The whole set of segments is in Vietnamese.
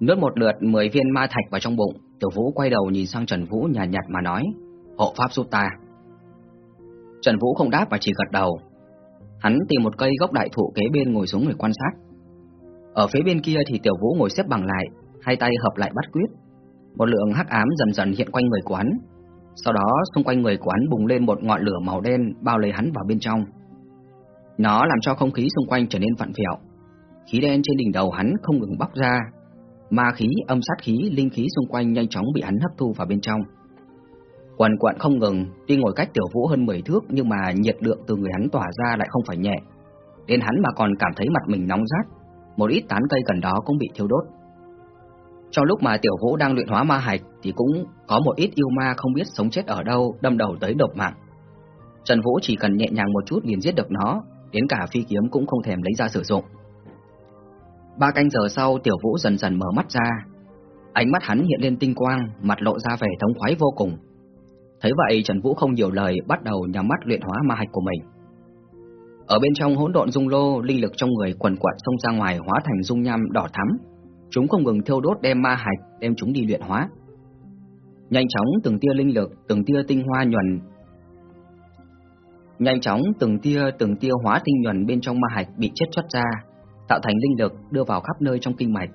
Nuốt một lượt 10 viên ma thạch vào trong bụng, Tiểu Vũ quay đầu nhìn sang Trần Vũ nhàn nhạt, nhạt mà nói, hộ pháp giúp ta. Trần Vũ không đáp và chỉ gật đầu. Hắn tìm một cây gốc đại thụ kế bên ngồi xuống để quan sát. Ở phía bên kia thì Tiểu Vũ ngồi xếp bằng lại, hai tay hợp lại bắt quyết. Một lượng hắc ám dần dần hiện quanh người của hắn. Sau đó xung quanh người của hắn bùng lên một ngọn lửa màu đen bao lấy hắn vào bên trong. Nó làm cho không khí xung quanh trở nên vặn vẹo. Khí đen trên đỉnh đầu hắn không ngừng bóc ra, ma khí, âm sát khí, linh khí xung quanh nhanh chóng bị hắn hấp thu vào bên trong. Quần quận không ngừng, tuy ngồi cách tiểu vũ hơn 10 thước nhưng mà nhiệt lượng từ người hắn tỏa ra lại không phải nhẹ. Đến hắn mà còn cảm thấy mặt mình nóng rát, một ít tán cây gần đó cũng bị thiêu đốt. Trong lúc mà tiểu vũ đang luyện hóa ma hạch thì cũng có một ít yêu ma không biết sống chết ở đâu đâm đầu tới độc mạng. Trần Vũ chỉ cần nhẹ nhàng một chút liền giết được nó, đến cả phi kiếm cũng không thèm lấy ra sử dụng. Ba canh giờ sau, Tiểu Vũ dần dần mở mắt ra. Ánh mắt hắn hiện lên tinh quang, Mặt lộ ra vẻ thống khoái vô cùng. Thấy vậy, Trần Vũ không nhiều lời, Bắt đầu nhắm mắt luyện hóa ma hạch của mình. Ở bên trong hỗn độn dung lô, Linh lực trong người quần quật xông ra ngoài Hóa thành dung nham đỏ thắm. Chúng không ngừng thiêu đốt đem ma hạch, Đem chúng đi luyện hóa. Nhanh chóng từng tia linh lực, Từng tia tinh hoa nhuần. Nhanh chóng từng tia từng tia hóa tinh nhuần bên trong ma hạch bị chết xuất ra tạo thành linh lực đưa vào khắp nơi trong kinh mạch.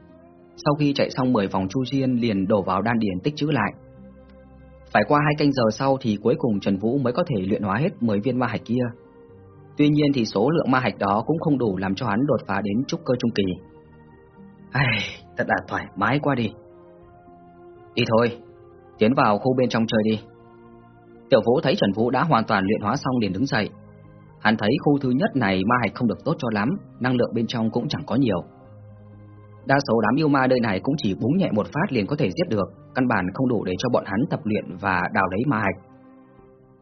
Sau khi chạy xong 10 vòng chu thiên liền đổ vào đan điền tích trữ lại. Phải qua hai canh giờ sau thì cuối cùng Trần Vũ mới có thể luyện hóa hết 10 viên ma hạch kia. Tuy nhiên thì số lượng ma hạch đó cũng không đủ làm cho hắn đột phá đến trúc cơ trung kỳ. Ai, thật là thoải mái quá đi. Đi thôi, tiến vào khu bên trong chơi đi. Tiểu Vũ thấy Trần Vũ đã hoàn toàn luyện hóa xong liền đứng dậy, Hắn thấy khu thứ nhất này ma hạch không được tốt cho lắm, năng lượng bên trong cũng chẳng có nhiều. Đa số đám yêu ma nơi này cũng chỉ búng nhẹ một phát liền có thể giết được, căn bản không đủ để cho bọn hắn tập luyện và đào lấy ma hạch.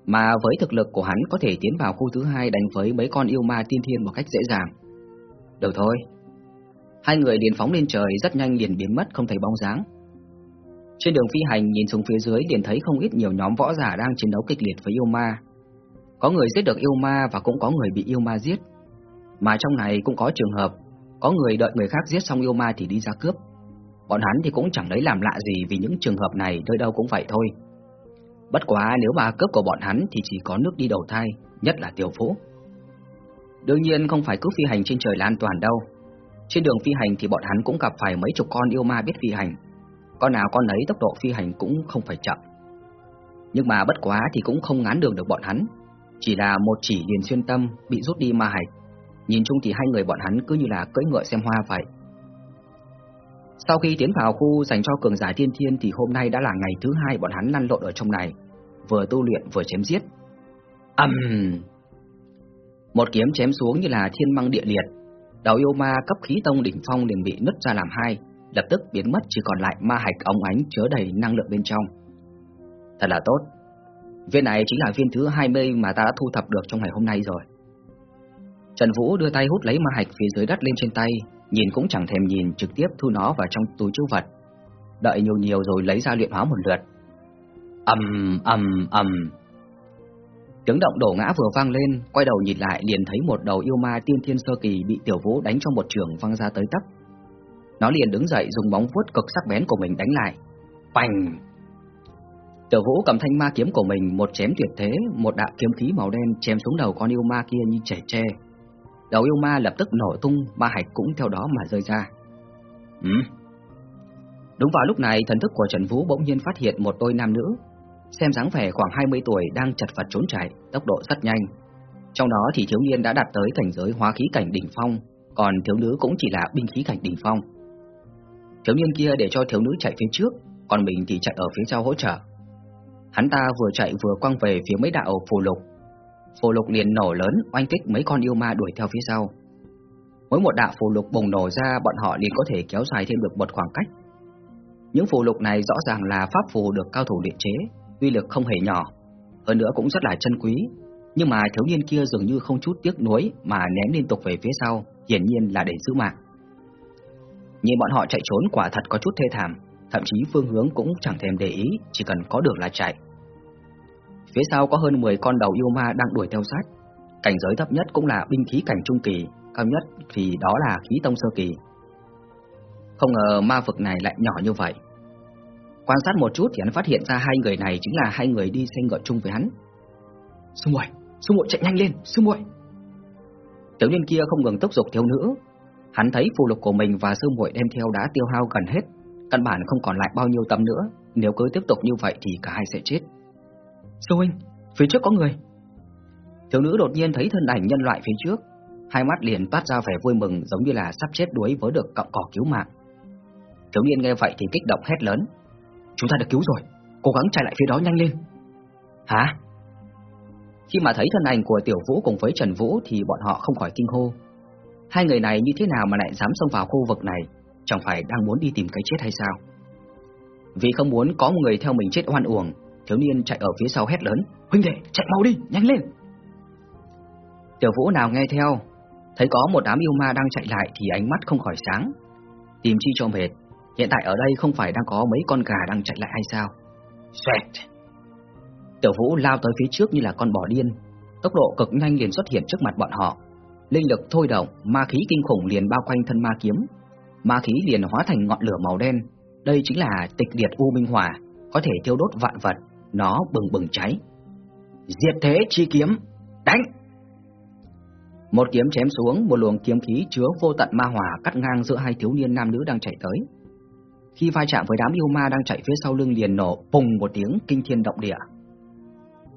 Mà với thực lực của hắn có thể tiến vào khu thứ hai đánh với mấy con yêu ma tiên thiên một cách dễ dàng. Được thôi. Hai người liền phóng lên trời rất nhanh liền biến mất không thấy bóng dáng. Trên đường phi hành nhìn xuống phía dưới liền thấy không ít nhiều nhóm võ giả đang chiến đấu kịch liệt với yêu ma, có người giết được yêu ma và cũng có người bị yêu ma giết. Mà trong này cũng có trường hợp, có người đợi người khác giết xong yêu ma thì đi ra cướp. Bọn hắn thì cũng chẳng lấy làm lạ gì vì những trường hợp này nơi đâu cũng vậy thôi. Bất quá nếu mà cướp của bọn hắn thì chỉ có nước đi đầu thai, nhất là tiểu phú. Đương nhiên không phải cứ phi hành trên trời là an toàn đâu. Trên đường phi hành thì bọn hắn cũng gặp phải mấy chục con yêu ma biết phi hành. Con nào con ấy tốc độ phi hành cũng không phải chậm. Nhưng mà bất quá thì cũng không ngán đường được bọn hắn, chỉ là một chỉ liền xuyên tâm bị rút đi ma hạch Nhìn chung thì hai người bọn hắn cứ như là cưỡi ngựa xem hoa vậy. Sau khi tiến vào khu dành cho cường giả thiên thiên Thì hôm nay đã là ngày thứ hai bọn hắn lăn lộn ở trong này, Vừa tu luyện vừa chém giết. Âm uhm. Một kiếm chém xuống như là thiên măng địa liệt. Đầu yêu ma cấp khí tông đỉnh phong liền bị nứt ra làm hai, Lập tức biến mất, chỉ còn lại ma hạch ống ánh chứa đầy năng lượng bên trong. Thật là tốt. Viên này chính là viên thứ 20 mà ta đã thu thập được trong ngày hôm nay rồi. Trần Vũ đưa tay hút lấy ma hạch phía dưới đất lên trên tay, nhìn cũng chẳng thèm nhìn, trực tiếp thu nó vào trong túi trữ vật. Đợi nhiều nhiều rồi lấy ra luyện hóa một lượt. Ầm ầm ầm. Tiếng động đổ ngã vừa vang lên, quay đầu nhìn lại liền thấy một đầu yêu ma tiên thiên sơ kỳ bị Tiểu Vũ đánh trong một trường văng ra tới tấp. Nó liền đứng dậy dùng bóng vuốt cực sắc bén của mình đánh lại. Bành! Tiểu Vũ cầm thanh ma kiếm của mình một chém tuyệt thế, một đạo kiếm khí màu đen chém xuống đầu con yêu ma kia như chảy tre. Đầu yêu ma lập tức nổ tung, ma hạch cũng theo đó mà rơi ra. Ừ. Đúng vào lúc này, thần thức của Trần Vũ bỗng nhiên phát hiện một đôi nam nữ, xem dáng vẻ khoảng 20 tuổi đang chật vật trốn chạy, tốc độ rất nhanh. Trong đó thì thiếu niên đã đạt tới cảnh giới hóa khí cảnh đỉnh phong, còn thiếu nữ cũng chỉ là binh khí cảnh đỉnh phong. Thiếu niên kia để cho thiếu nữ chạy phía trước, còn mình thì chạy ở phía sau hỗ trợ. Hắn ta vừa chạy vừa quăng về phía mấy đạo phù lục. Phù lục liền nổ lớn, oanh kích mấy con yêu ma đuổi theo phía sau. Mỗi một đạo phù lục bùng nổ ra, bọn họ liền có thể kéo dài thêm được một khoảng cách. Những phù lục này rõ ràng là pháp phù được cao thủ luyện chế, uy lực không hề nhỏ, hơn nữa cũng rất là chân quý. Nhưng mà thiếu niên kia dường như không chút tiếc nuối mà ném liên tục về phía sau, hiển nhiên là để giữ mạng. Nhìn bọn họ chạy trốn quả thật có chút thê thảm, thậm chí phương hướng cũng chẳng thèm để ý, chỉ cần có đường là chạy. Phía sau có hơn 10 con đầu yêu ma đang đuổi theo sát. Cảnh giới thấp nhất cũng là binh khí cảnh trung kỳ, cao nhất thì đó là khí tông sơ kỳ. Không ngờ ma vực này lại nhỏ như vậy. Quan sát một chút thì hắn phát hiện ra hai người này chính là hai người đi xe ngựa chung với hắn. Sư muội, sư muội chạy nhanh lên, sư muội. Tiểu nhân kia không ngừng thúc giục thiếu nữ. Hắn thấy phù lục của mình và sư muội đem theo đã tiêu hao gần hết, căn bản không còn lại bao nhiêu tấm nữa, nếu cứ tiếp tục như vậy thì cả hai sẽ chết. Sư huynh, phía trước có người. Thiếu nữ đột nhiên thấy thân ảnh nhân loại phía trước, hai mắt liền toát ra vẻ vui mừng giống như là sắp chết đuối với được cọng cỏ cứu mạng. Thiếu niên nghe vậy thì kích động hét lớn: "Chúng ta được cứu rồi, cố gắng chạy lại phía đó nhanh lên." "Hả?" Khi mà thấy thân ảnh của Tiểu Vũ cùng với Trần Vũ thì bọn họ không khỏi kinh hô. Hai người này như thế nào mà lại dám xông vào khu vực này, chẳng phải đang muốn đi tìm cái chết hay sao? Vì không muốn có một người theo mình chết oan uổng, thiếu niên chạy ở phía sau hét lớn: "Huynh đệ, chạy mau đi, nhanh lên!" Tiểu Vũ nào nghe theo, thấy có một đám yêu ma đang chạy lại thì ánh mắt không khỏi sáng. Tìm chi cho mệt, hiện tại ở đây không phải đang có mấy con gà đang chạy lại hay sao? Xoẹt! Tiểu Vũ lao tới phía trước như là con bò điên, tốc độ cực nhanh liền xuất hiện trước mặt bọn họ. Linh lực thôi động, ma khí kinh khủng liền bao quanh thân ma kiếm. Ma khí liền hóa thành ngọn lửa màu đen, đây chính là tịch liệt u minh hỏa, có thể thiêu đốt vạn vật, nó bừng bừng cháy. Diệt thế chi kiếm, đánh! Một kiếm chém xuống, một luồng kiếm khí chứa vô tận ma hỏa cắt ngang giữa hai thiếu niên nam nữ đang chạy tới. Khi va chạm với đám yêu ma đang chạy phía sau lưng liền nổ bùng một tiếng kinh thiên động địa.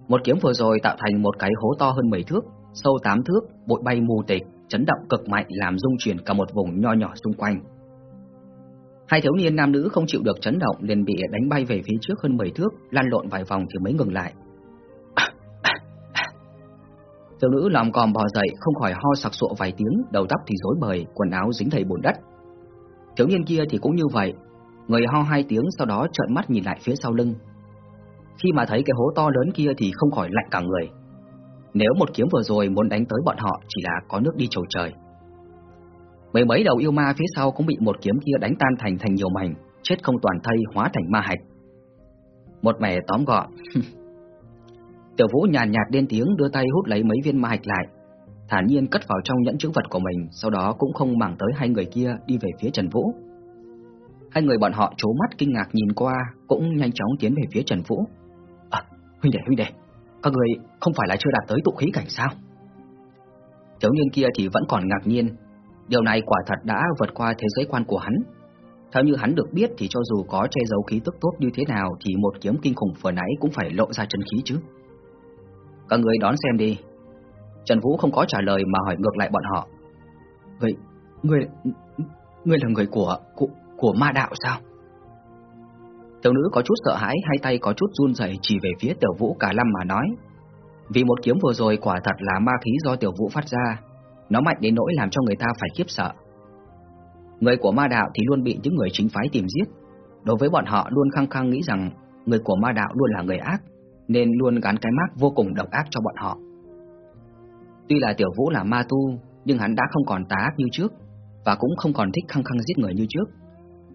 Một kiếm vừa rồi tạo thành một cái hố to hơn 10 thước, sâu 8 thước, bụi bay mù tịch, chấn động cực mạnh làm rung chuyển cả một vùng nho nhỏ xung quanh. Hai thiếu niên nam nữ không chịu được chấn động liền bị đánh bay về phía trước hơn 10 thước, lăn lộn vài vòng thì mới ngừng lại. Thiếu nữ lòng còm bò dậy, không khỏi ho sặc sụa vài tiếng, đầu tóc thì rối bời, quần áo dính đầy bùn đất. Thiếu niên kia thì cũng như vậy, người ho hai tiếng sau đó trợn mắt nhìn lại phía sau lưng. Khi mà thấy cái hố to lớn kia thì không khỏi lạnh cả người. Nếu một kiếm vừa rồi muốn đánh tới bọn họ chỉ là có nước đi trầu trời. Mấy mấy đầu yêu ma phía sau cũng bị một kiếm kia đánh tan thành thành nhiều mảnh, chết không toàn thây hóa thành ma hạch. Một mẻ tóm gọn. Tiểu Vũ nhàn nhạt điên tiếng đưa tay hút lấy mấy viên ma hạch lại, thản nhiên cất vào trong nhẫn chữ vật của mình, sau đó cũng không màng tới hai người kia đi về phía Trần Vũ. Hai người bọn họ trố mắt kinh ngạc nhìn qua, cũng nhanh chóng tiến về phía Trần Vũ. À, huynh đệ, huynh đệ, các người không phải là chưa đạt tới tụ khí cảnh sao? Thiếu niên kia thì vẫn còn ngạc nhiên, điều này quả thật đã vượt qua thế giới quan của hắn. Theo như hắn được biết thì cho dù có che giấu khí tức tốt như thế nào thì một kiếm kinh khủng vừa nãy cũng phải lộ ra chân khí chứ. Các người đón xem đi. Trần Vũ không có trả lời mà hỏi ngược lại bọn họ. Người, người, người là người của, của, của ma đạo sao? Tiểu nữ có chút sợ hãi, hai tay có chút run rẩy chỉ về phía Tiểu Vũ cả lâm mà nói. Vì một kiếm vừa rồi quả thật là ma khí do Tiểu Vũ phát ra, nó mạnh đến nỗi làm cho người ta phải khiếp sợ. Người của ma đạo thì luôn bị những người chính phái tìm giết. Đối với bọn họ luôn khăng khăng nghĩ rằng người của ma đạo luôn là người ác, nên luôn gắn cái mác vô cùng độc ác cho bọn họ. Tuy là Tiểu Vũ là ma tu, nhưng hắn đã không còn tá ác như trước, và cũng không còn thích khăng khăng giết người như trước.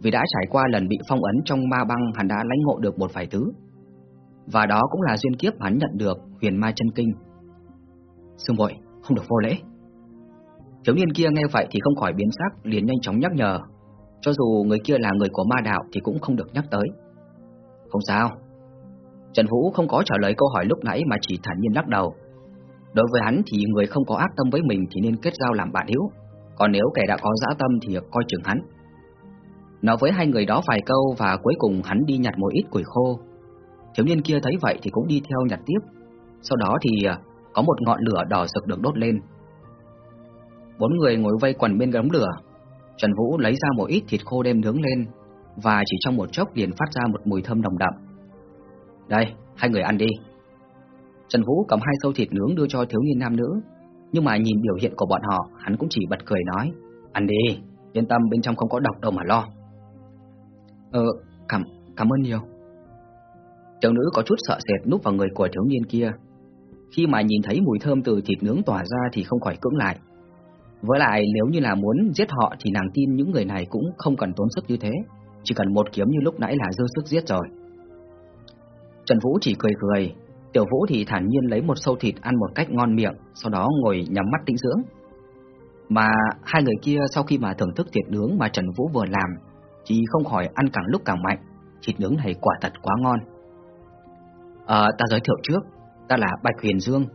Vì đã trải qua lần bị phong ấn trong ma băng hắn đã lãnh ngộ được một vài thứ. Và đó cũng là duyên kiếp hắn nhận được huyền ma chân kinh. sương bội không được vô lễ. Thiếu niên kia nghe vậy thì không khỏi biến sắc, liền nhanh chóng nhắc nhở. Cho dù người kia là người của ma đạo thì cũng không được nhắc tới. Không sao. Trần Vũ không có trả lời câu hỏi lúc nãy mà chỉ thản nhiên lắc đầu. Đối với hắn thì người không có ác tâm với mình thì nên kết giao làm bạn hữu, còn nếu kẻ đã có dã tâm thì coi chừng hắn. Nói với hai người đó vài câu và cuối cùng hắn đi nhặt một ít củi khô. Thiếu niên kia thấy vậy thì cũng đi theo nhặt tiếp. Sau đó thì à, có một ngọn lửa đỏ rực được đốt lên. Bốn người ngồi vây quần bên đống lửa. Trần Vũ lấy ra một ít thịt khô đem nướng lên và chỉ trong một chốc liền phát ra một mùi thơm nồng đậm. Đây, hai người ăn đi. Trần Vũ cầm hai sâu thịt nướng đưa cho thiếu niên nam nữ, nhưng mà nhìn biểu hiện của bọn họ, hắn cũng chỉ bật cười nói, ăn đi, yên tâm bên trong không có độc đâu mà lo. Ờ, cảm, cảm ơn nhiều. Tiểu nữ có chút sợ sệt núp vào người của thiếu niên kia. Khi mà nhìn thấy mùi thơm từ thịt nướng tỏa ra thì không khỏi cưỡng lại. Với lại nếu như là muốn giết họ thì nàng tin những người này cũng không cần tốn sức như thế, chỉ cần một kiếm như lúc nãy là dư sức giết rồi. Trần Vũ chỉ cười cười, Tiểu Vũ thì thản nhiên lấy một sâu thịt ăn một cách ngon miệng, sau đó ngồi nhắm mắt tĩnh dưỡng. Mà hai người kia sau khi mà thưởng thức thịt nướng mà Trần Vũ vừa làm, Chỉ không khỏi ăn càng lúc càng mạnh. Thịt nướng này quả thật quá ngon. À ta giới thiệu trước. Ta là Bạch Huyền Dương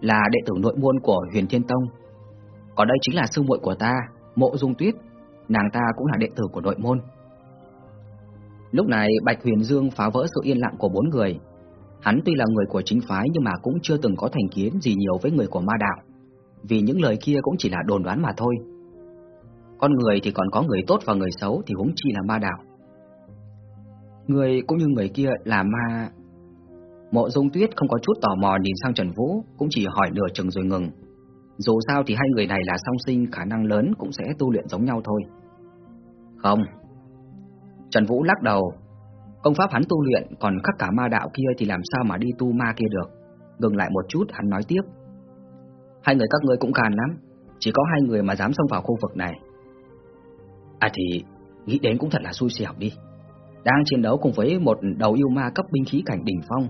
Là đệ tử nội môn của Huyền Thiên Tông. Còn đây chính là sư muội của ta, Mộ Dung Tuyết. Nàng ta cũng là đệ tử của nội môn. Lúc này, Bạch Huyền Dương phá vỡ sự yên lặng của bốn người. Hắn tuy là người của chính phái nhưng mà cũng chưa từng có thành kiến gì nhiều với người của ma đạo. Vì những lời kia cũng chỉ là đồn đoán mà thôi. Con người thì còn có người tốt và người xấu thì huống chi là ma đạo. Người cũng như người kia là ma Mộ dung tuyết không có chút tò mò nhìn sang Trần Vũ, Cũng chỉ hỏi nửa chừng rồi ngừng. Dù sao thì hai người này là song sinh, khả năng lớn cũng sẽ tu luyện giống nhau thôi. Không. Trần Vũ lắc đầu. Công pháp hắn tu luyện, còn khắc cả ma đạo kia thì làm sao mà đi tu ma kia được? Ngừng lại một chút, hắn nói tiếp. Hai người các ngươi cũng càn lắm. Chỉ có hai người mà dám xông vào khu vực này. À thì, Nghĩ đến cũng thật là xui xẻo đi. Đang chiến đấu cùng với một đầu yêu ma cấp binh khí cảnh đỉnh phong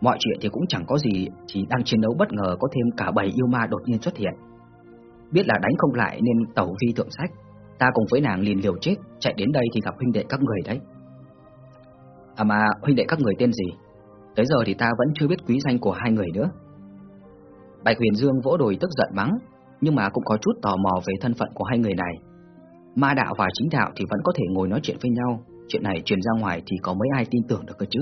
Mọi chuyện thì cũng chẳng có gì, Chỉ đang chiến đấu bất ngờ có thêm cả bảy yêu ma đột nhiên xuất hiện. Biết là đánh không lại nên tẩu vi thượng sách, Ta cùng với nàng liền liều chết, Chạy đến đây thì gặp huynh đệ các người đấy. À mà, huynh đệ các người tên gì? Tới giờ thì ta vẫn chưa biết quý danh của hai người nữa. Bạch Huyền Dương vỗ đùi tức giận mắng, Nhưng mà cũng có chút tò mò về thân phận của hai người này. Ma đạo và chính đạo thì vẫn có thể ngồi nói chuyện với nhau, Chuyện này truyền ra ngoài thì có mấy ai tin tưởng được cơ chứ?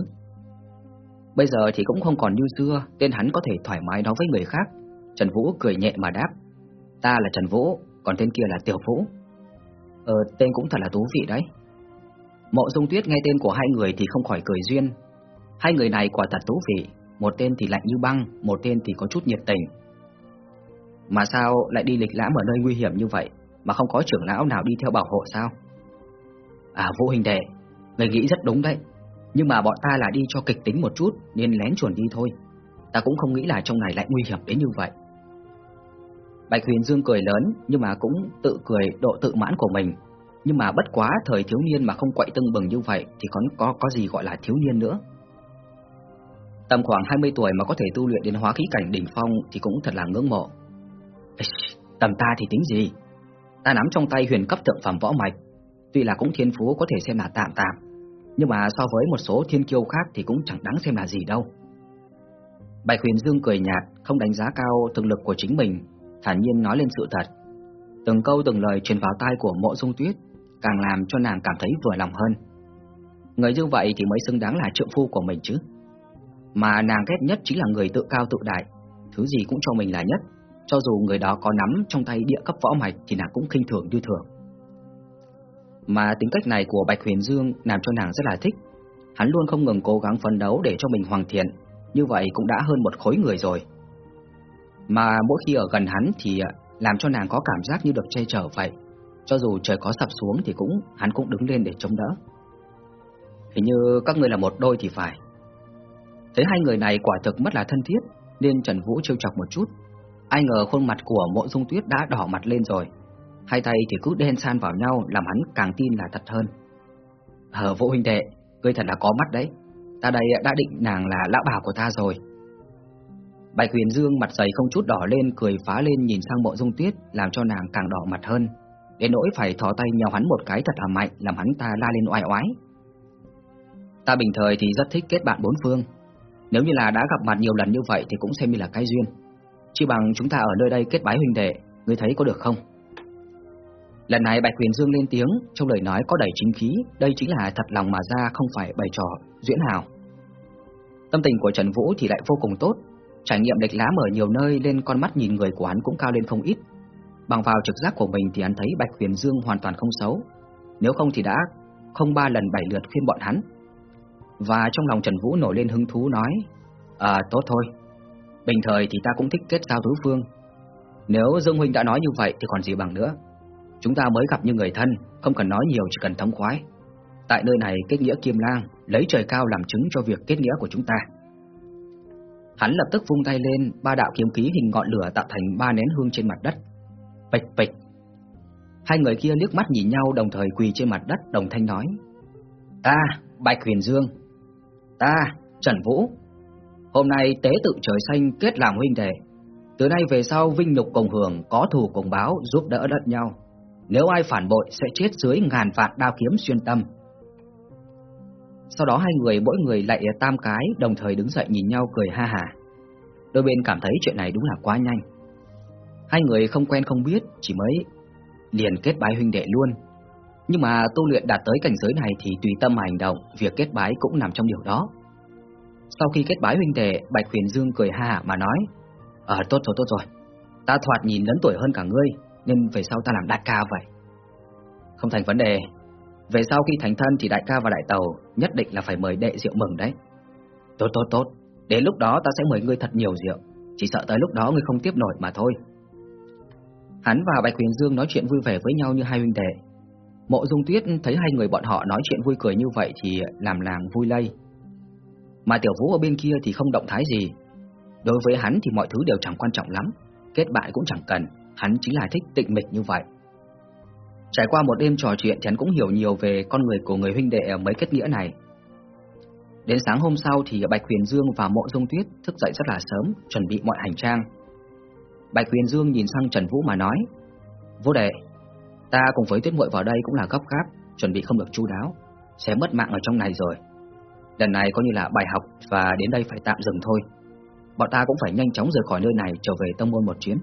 Bây giờ thì cũng không còn như xưa Tên hắn có thể thoải mái nói với người khác. Trần Vũ cười nhẹ mà đáp, Ta là Trần Vũ, Còn tên kia là Tiểu Vũ. Ờ tên cũng thật là thú vị đấy. Mộ Dung Tuyết nghe tên của hai người thì không khỏi cười duyên. Hai người này quả thật thú vị, Một tên thì lạnh như băng, Một tên thì có chút nhiệt tình. Mà sao lại đi lịch lãm ở nơi nguy hiểm như vậy, Mà không có trưởng lão nào đi theo bảo hộ sao? À vũ hình đệ, Người nghĩ rất đúng đấy. Nhưng mà bọn ta là đi cho kịch tính một chút, Nên lén chuẩn đi thôi. Ta cũng không nghĩ là trong này lại nguy hiểm đến như vậy. Bạch Huyền Dương cười lớn, Nhưng mà cũng tự cười độ tự mãn của mình. Nhưng mà bất quá thời thiếu niên mà không quậy tưng bừng như vậy Thì còn có có gì gọi là thiếu niên nữa? Tầm khoảng 20 tuổi mà có thể tu luyện đến hóa khí cảnh đỉnh phong Thì cũng thật là ngưỡng mộ. Tầm ta thì tính gì? Ta nắm trong tay huyền cấp thượng phẩm võ mạch. Tuy là cũng thiên phú có thể xem là tạm tạm nhưng mà so với một số thiên kiêu khác Thì cũng chẳng đáng xem là gì đâu. Bạch Huyền Dương cười nhạt, Không đánh giá cao thực lực của chính mình, Thản nhiên nói lên sự thật. Từng câu từng lời truyền vào tai của mộ dung tuyết, Càng làm cho nàng cảm thấy vừa lòng hơn. Người như vậy thì mới xứng đáng là trượng phu của mình chứ. Mà nàng ghét nhất chính là người tự cao tự đại, Thứ gì cũng cho mình là nhất. Cho dù người đó có nắm trong tay địa cấp võ mạch Thì nàng cũng khinh thường như thường. Mà tính cách này của Bạch Huyền Dương Làm cho nàng rất là thích. Hắn luôn không ngừng cố gắng phấn đấu để cho mình hoàn thiện, Như vậy cũng đã hơn một khối người rồi. Mà mỗi khi ở gần hắn thì à, làm cho nàng có cảm giác như được che chở vậy. Cho dù trời có sập xuống thì cũng, hắn cũng đứng lên để chống đỡ. Hình như các người là một đôi thì phải. Thấy hai người này quả thực mất là thân thiết, Nên Trần Vũ trêu chọc một chút. Ai ngờ khuôn mặt của mộ dung tuyết đã đỏ mặt lên rồi. Hai tay thì cứ đen san vào nhau, Làm hắn càng tin là thật hơn. Hờ, vũ huynh đệ, Ngươi thật là có mắt đấy. Ta đây đã định nàng là lão bà của ta rồi. Bạch Huyền Dương mặt dày không chút đỏ lên, Cười phá lên nhìn sang mộ dung tuyết Làm cho nàng càng đỏ mặt hơn. Đến nỗi phải thò tay nhào hắn một cái thật là mạnh, Làm hắn ta la lên oai oái. Ta bình thời thì rất thích kết bạn bốn phương. Nếu như là đã gặp mặt nhiều lần như vậy Thì cũng xem như là cái duyên. Chỉ bằng chúng ta ở nơi đây kết bái huynh đệ, Ngươi thấy có được không? Lần này Bạch Huyền Dương lên tiếng, Trong lời nói có đầy chính khí, Đây chính là thật lòng mà ra, không phải bày trò, Duyễn hào Tâm tình của Trần Vũ thì lại vô cùng tốt, Trải nghiệm địch lá ở nhiều nơi nên con mắt nhìn người của hắn cũng cao lên không ít. Bằng vào trực giác của mình thì hắn thấy Bạch Huyền Dương hoàn toàn không xấu, Nếu không thì đã không ba lần bảy lượt khuyên bọn hắn. Và trong lòng Trần Vũ nổi lên hứng thú nói À tốt thôi, Bình thời thì ta cũng thích kết giao tứ phương. Nếu Dương Huynh đã nói như vậy thì còn gì bằng nữa. Chúng ta mới gặp như người thân Không cần nói nhiều chỉ cần thống khoái. Tại nơi này kết nghĩa Kim Lang Lấy trời cao làm chứng cho việc kết nghĩa của chúng ta. Hắn lập tức vung tay lên Ba đạo kiếm khí hình ngọn lửa tạo thành ba nén hương trên mặt đất. Bịch bịch Hai người kia liếc mắt nhìn nhau đồng thời quỳ trên mặt đất đồng thanh nói Ta, Bạch Huyền Dương. Ta, Trần Vũ. Hôm nay tế tự trời xanh kết làm huynh đệ. Từ nay về sau vinh nhục cùng hưởng Có thù cùng báo giúp đỡ lẫn nhau. Nếu ai phản bội sẽ chết dưới ngàn vạn đao kiếm xuyên tâm. Sau đó hai người mỗi người lại tam cái đồng thời đứng dậy nhìn nhau cười ha hà. Đôi bên cảm thấy chuyện này đúng là quá nhanh. Hai người không quen không biết, chỉ mới liền kết bái huynh đệ luôn. Nhưng mà tu luyện đạt tới cảnh giới này thì tùy tâm mà hành động, việc kết bái cũng nằm trong điều đó. Sau khi kết bái huynh đệ, Bạch Huyền Dương cười ha hà mà nói: "Ờ tốt rồi tốt rồi, ta thoạt nhìn lớn tuổi hơn cả ngươi, nên về sau ta làm đại ca vậy." Không thành vấn đề. Về sau khi thành thân thì đại ca và đại tàu nhất định là phải mời đệ rượu mừng đấy. Tốt tốt tốt, đến lúc đó ta sẽ mời ngươi thật nhiều rượu, chỉ sợ tới lúc đó ngươi không tiếp nổi mà thôi. Hắn và Bạch Huyền Dương nói chuyện vui vẻ với nhau như hai huynh đệ. Mộ Dung Tuyết thấy hai người bọn họ nói chuyện vui cười như vậy thì làm làng vui lây. Mà Tiểu Vũ ở bên kia thì không động thái gì. Đối với hắn thì mọi thứ đều chẳng quan trọng lắm, kết bại cũng chẳng cần, hắn chính là thích tịnh mịch như vậy. Trải qua một đêm trò chuyện hắn cũng hiểu nhiều về con người của người huynh đệ ở mấy kết nghĩa này. Đến sáng hôm sau thì Bạch Huyền Dương và Mộ Dung Tuyết thức dậy rất là sớm, chuẩn bị mọi hành trang. Bạch Huyền Dương nhìn sang Trần Vũ mà nói: "Vô đệ, ta cùng với Tuyết Muội vào đây cũng là gấp gáp, chuẩn bị không được chu đáo, sẽ mất mạng ở trong này rồi. Lần này coi như là bài học và đến đây phải tạm dừng thôi. Bọn ta cũng phải nhanh chóng rời khỏi nơi này trở về tông môn một chuyến."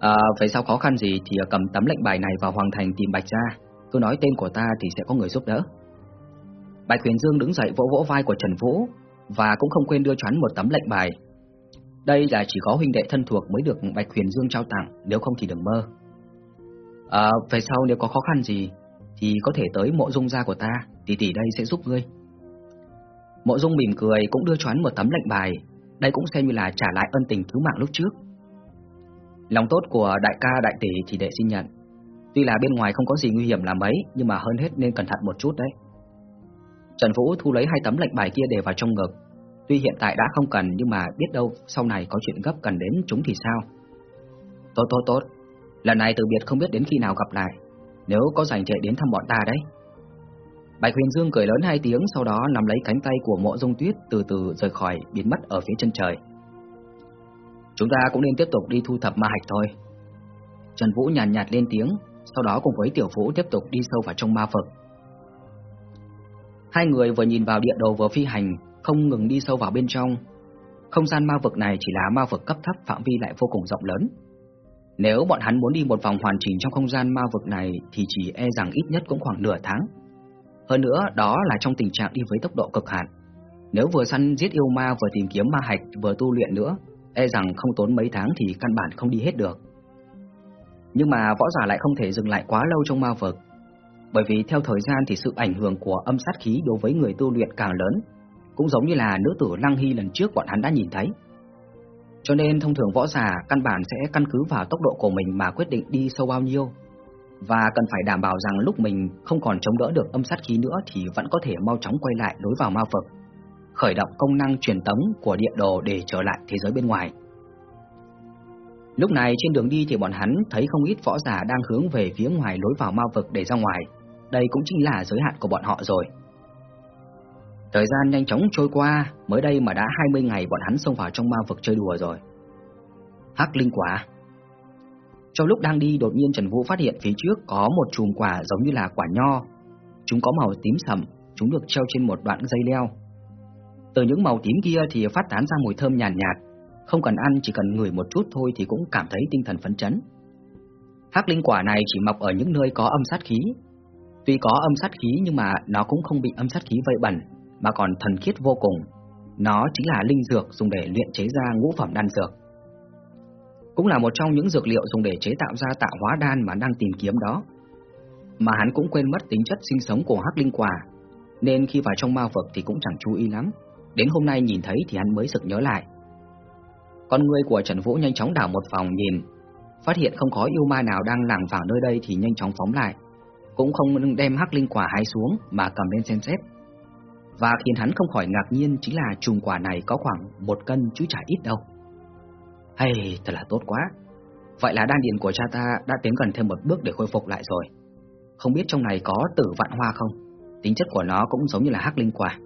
À, vậy sao khó khăn gì thì ờ, cầm tấm lệnh bài này vào hoàng thành tìm Bạch ra. cứ nói tên của ta thì sẽ có người giúp đỡ. Bạch Huyền Dương đứng dậy vỗ vỗ vai của Trần Vũ và cũng không quên đưa choán một tấm lệnh bài đây là chỉ có huynh đệ thân thuộc mới được Bạch Huyền Dương trao tặng, nếu không thì đừng mơ. À, về sau nếu có khó khăn gì thì có thể tới mộ dung gia của ta, tỷ tỷ đây sẽ giúp ngươi. Mộ dung mỉm cười cũng đưa choán một tấm lệnh bài, đây cũng xem như là trả lại ân tình cứu mạng lúc trước. Lòng tốt của đại ca đại tỷ thì đệ xin nhận. Tuy là bên ngoài không có gì nguy hiểm là mấy, nhưng mà hơn hết nên cẩn thận một chút đấy. Trần Vũ thu lấy hai tấm lệnh bài kia để vào trong ngực, Tuy hiện tại đã không cần nhưng mà biết đâu sau này có chuyện gấp cần đến chúng thì sao? Tốt tốt tốt, lần này từ biệt không biết đến khi nào gặp lại, nếu có rảnh chạy đến thăm bọn ta đấy. Bạch Huyền Dương cười lớn hai tiếng sau đó nắm lấy cánh tay của mộ dung tuyết từ từ rời khỏi biến mất ở phía chân trời. Chúng ta cũng nên tiếp tục đi thu thập ma hạch thôi. Trần Vũ nhàn nhạt, nhạt lên tiếng, sau đó cùng với Tiểu Vũ tiếp tục đi sâu vào trong ma vực. Hai người vừa nhìn vào địa đồ vừa phi hành, không ngừng đi sâu vào bên trong. Không gian ma vực này chỉ là ma vực cấp thấp phạm vi lại vô cùng rộng lớn. Nếu bọn hắn muốn đi một vòng hoàn chỉnh trong không gian ma vực này thì chỉ e rằng ít nhất cũng khoảng nửa tháng. Hơn nữa, đó là trong tình trạng đi với tốc độ cực hạn. Nếu vừa săn giết yêu ma vừa tìm kiếm ma hạch vừa tu luyện nữa, e rằng không tốn mấy tháng thì căn bản không đi hết được. Nhưng mà võ giả lại không thể dừng lại quá lâu trong ma vực, bởi vì theo thời gian thì sự ảnh hưởng của âm sát khí đối với người tu luyện càng lớn, cũng giống như là nữ tử Lăng Hy lần trước bọn hắn đã nhìn thấy. Cho nên thông thường võ giả căn bản sẽ căn cứ vào tốc độ của mình mà quyết định đi sâu bao nhiêu và cần phải đảm bảo rằng lúc mình không còn chống đỡ được âm sát khí nữa thì vẫn có thể mau chóng quay lại đối vào ma vực, khởi động công năng truyền tống của địa đồ để trở lại thế giới bên ngoài. Lúc này trên đường đi thì bọn hắn thấy không ít võ giả đang hướng về phía ngoài lối vào ma vực để ra ngoài. Đây cũng chính là giới hạn của bọn họ rồi. Thời gian nhanh chóng trôi qua, mới đây mà đã 20 ngày bọn hắn xông vào trong ma vực chơi đùa rồi. Hắc linh quả. Trong lúc đang đi, đột nhiên Trần Vũ phát hiện phía trước có một chùm quả giống như là quả nho. Chúng có màu tím sẫm, chúng được treo trên một đoạn dây leo. Từ những màu tím kia thì phát tán ra mùi thơm nhàn nhạt, nhạt, không cần ăn chỉ cần ngửi một chút thôi thì cũng cảm thấy tinh thần phấn chấn. Hắc linh quả này chỉ mọc ở những nơi có âm sát khí. Tuy có âm sát khí nhưng mà nó cũng không bị âm sát khí vây bẩn, mà còn thần khiết vô cùng. Nó chính là linh dược dùng để luyện chế ra ngũ phẩm đan dược. Cũng là một trong những dược liệu dùng để chế tạo ra tạo hóa đan mà đang tìm kiếm đó. Mà hắn cũng quên mất tính chất sinh sống của hắc linh quả, nên khi vào trong ma vực thì cũng chẳng chú ý lắm. Đến hôm nay nhìn thấy thì hắn mới sực nhớ lại. Con người của Trần Vũ nhanh chóng đảo một vòng nhìn, phát hiện không có yêu ma nào đang lảng vảng nơi đây thì nhanh chóng phóng lại, cũng không đem hắc linh quả hái xuống mà cầm lên xem xét. Và khiến hắn không khỏi ngạc nhiên chính là trùng quả này có khoảng một cân chứ chả ít đâu. Hay, thật là tốt quá. Vậy là đan điện của cha ta đã tiến gần thêm một bước để khôi phục lại rồi. Không biết trong này có tử vạn hoa không? Tính chất của nó cũng giống như là hắc linh quả.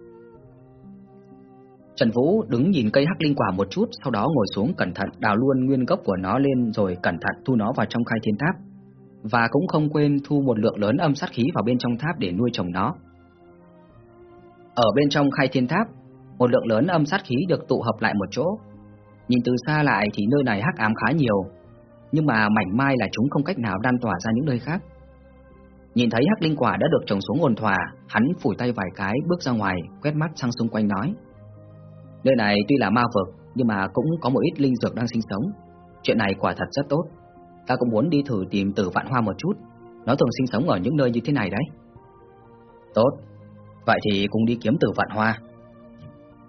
Trần Vũ đứng nhìn cây hắc linh quả một chút, sau đó ngồi xuống cẩn thận đào luôn nguyên gốc của nó lên rồi cẩn thận thu nó vào trong khai thiên tháp. Và cũng không quên thu một lượng lớn âm sát khí vào bên trong tháp để nuôi trồng nó. Ở bên trong khai thiên tháp, một lượng lớn âm sát khí được tụ hợp lại một chỗ. Nhìn từ xa lại thì nơi này hắc ám khá nhiều, nhưng mà mảnh mai là chúng không cách nào đan tỏa ra những nơi khác. Nhìn thấy hắc linh quả đã được trồng xuống ổn thỏa, hắn phủi tay vài cái bước ra ngoài, quét mắt sang xung quanh nói: Nơi này tuy là ma vực, nhưng mà cũng có một ít linh dược đang sinh sống. Chuyện này quả thật rất tốt. Ta cũng muốn đi thử tìm Tử Vạn Hoa một chút. Nó thường sinh sống ở những nơi như thế này đấy. Tốt. Vậy thì cùng đi kiếm Tử Vạn Hoa.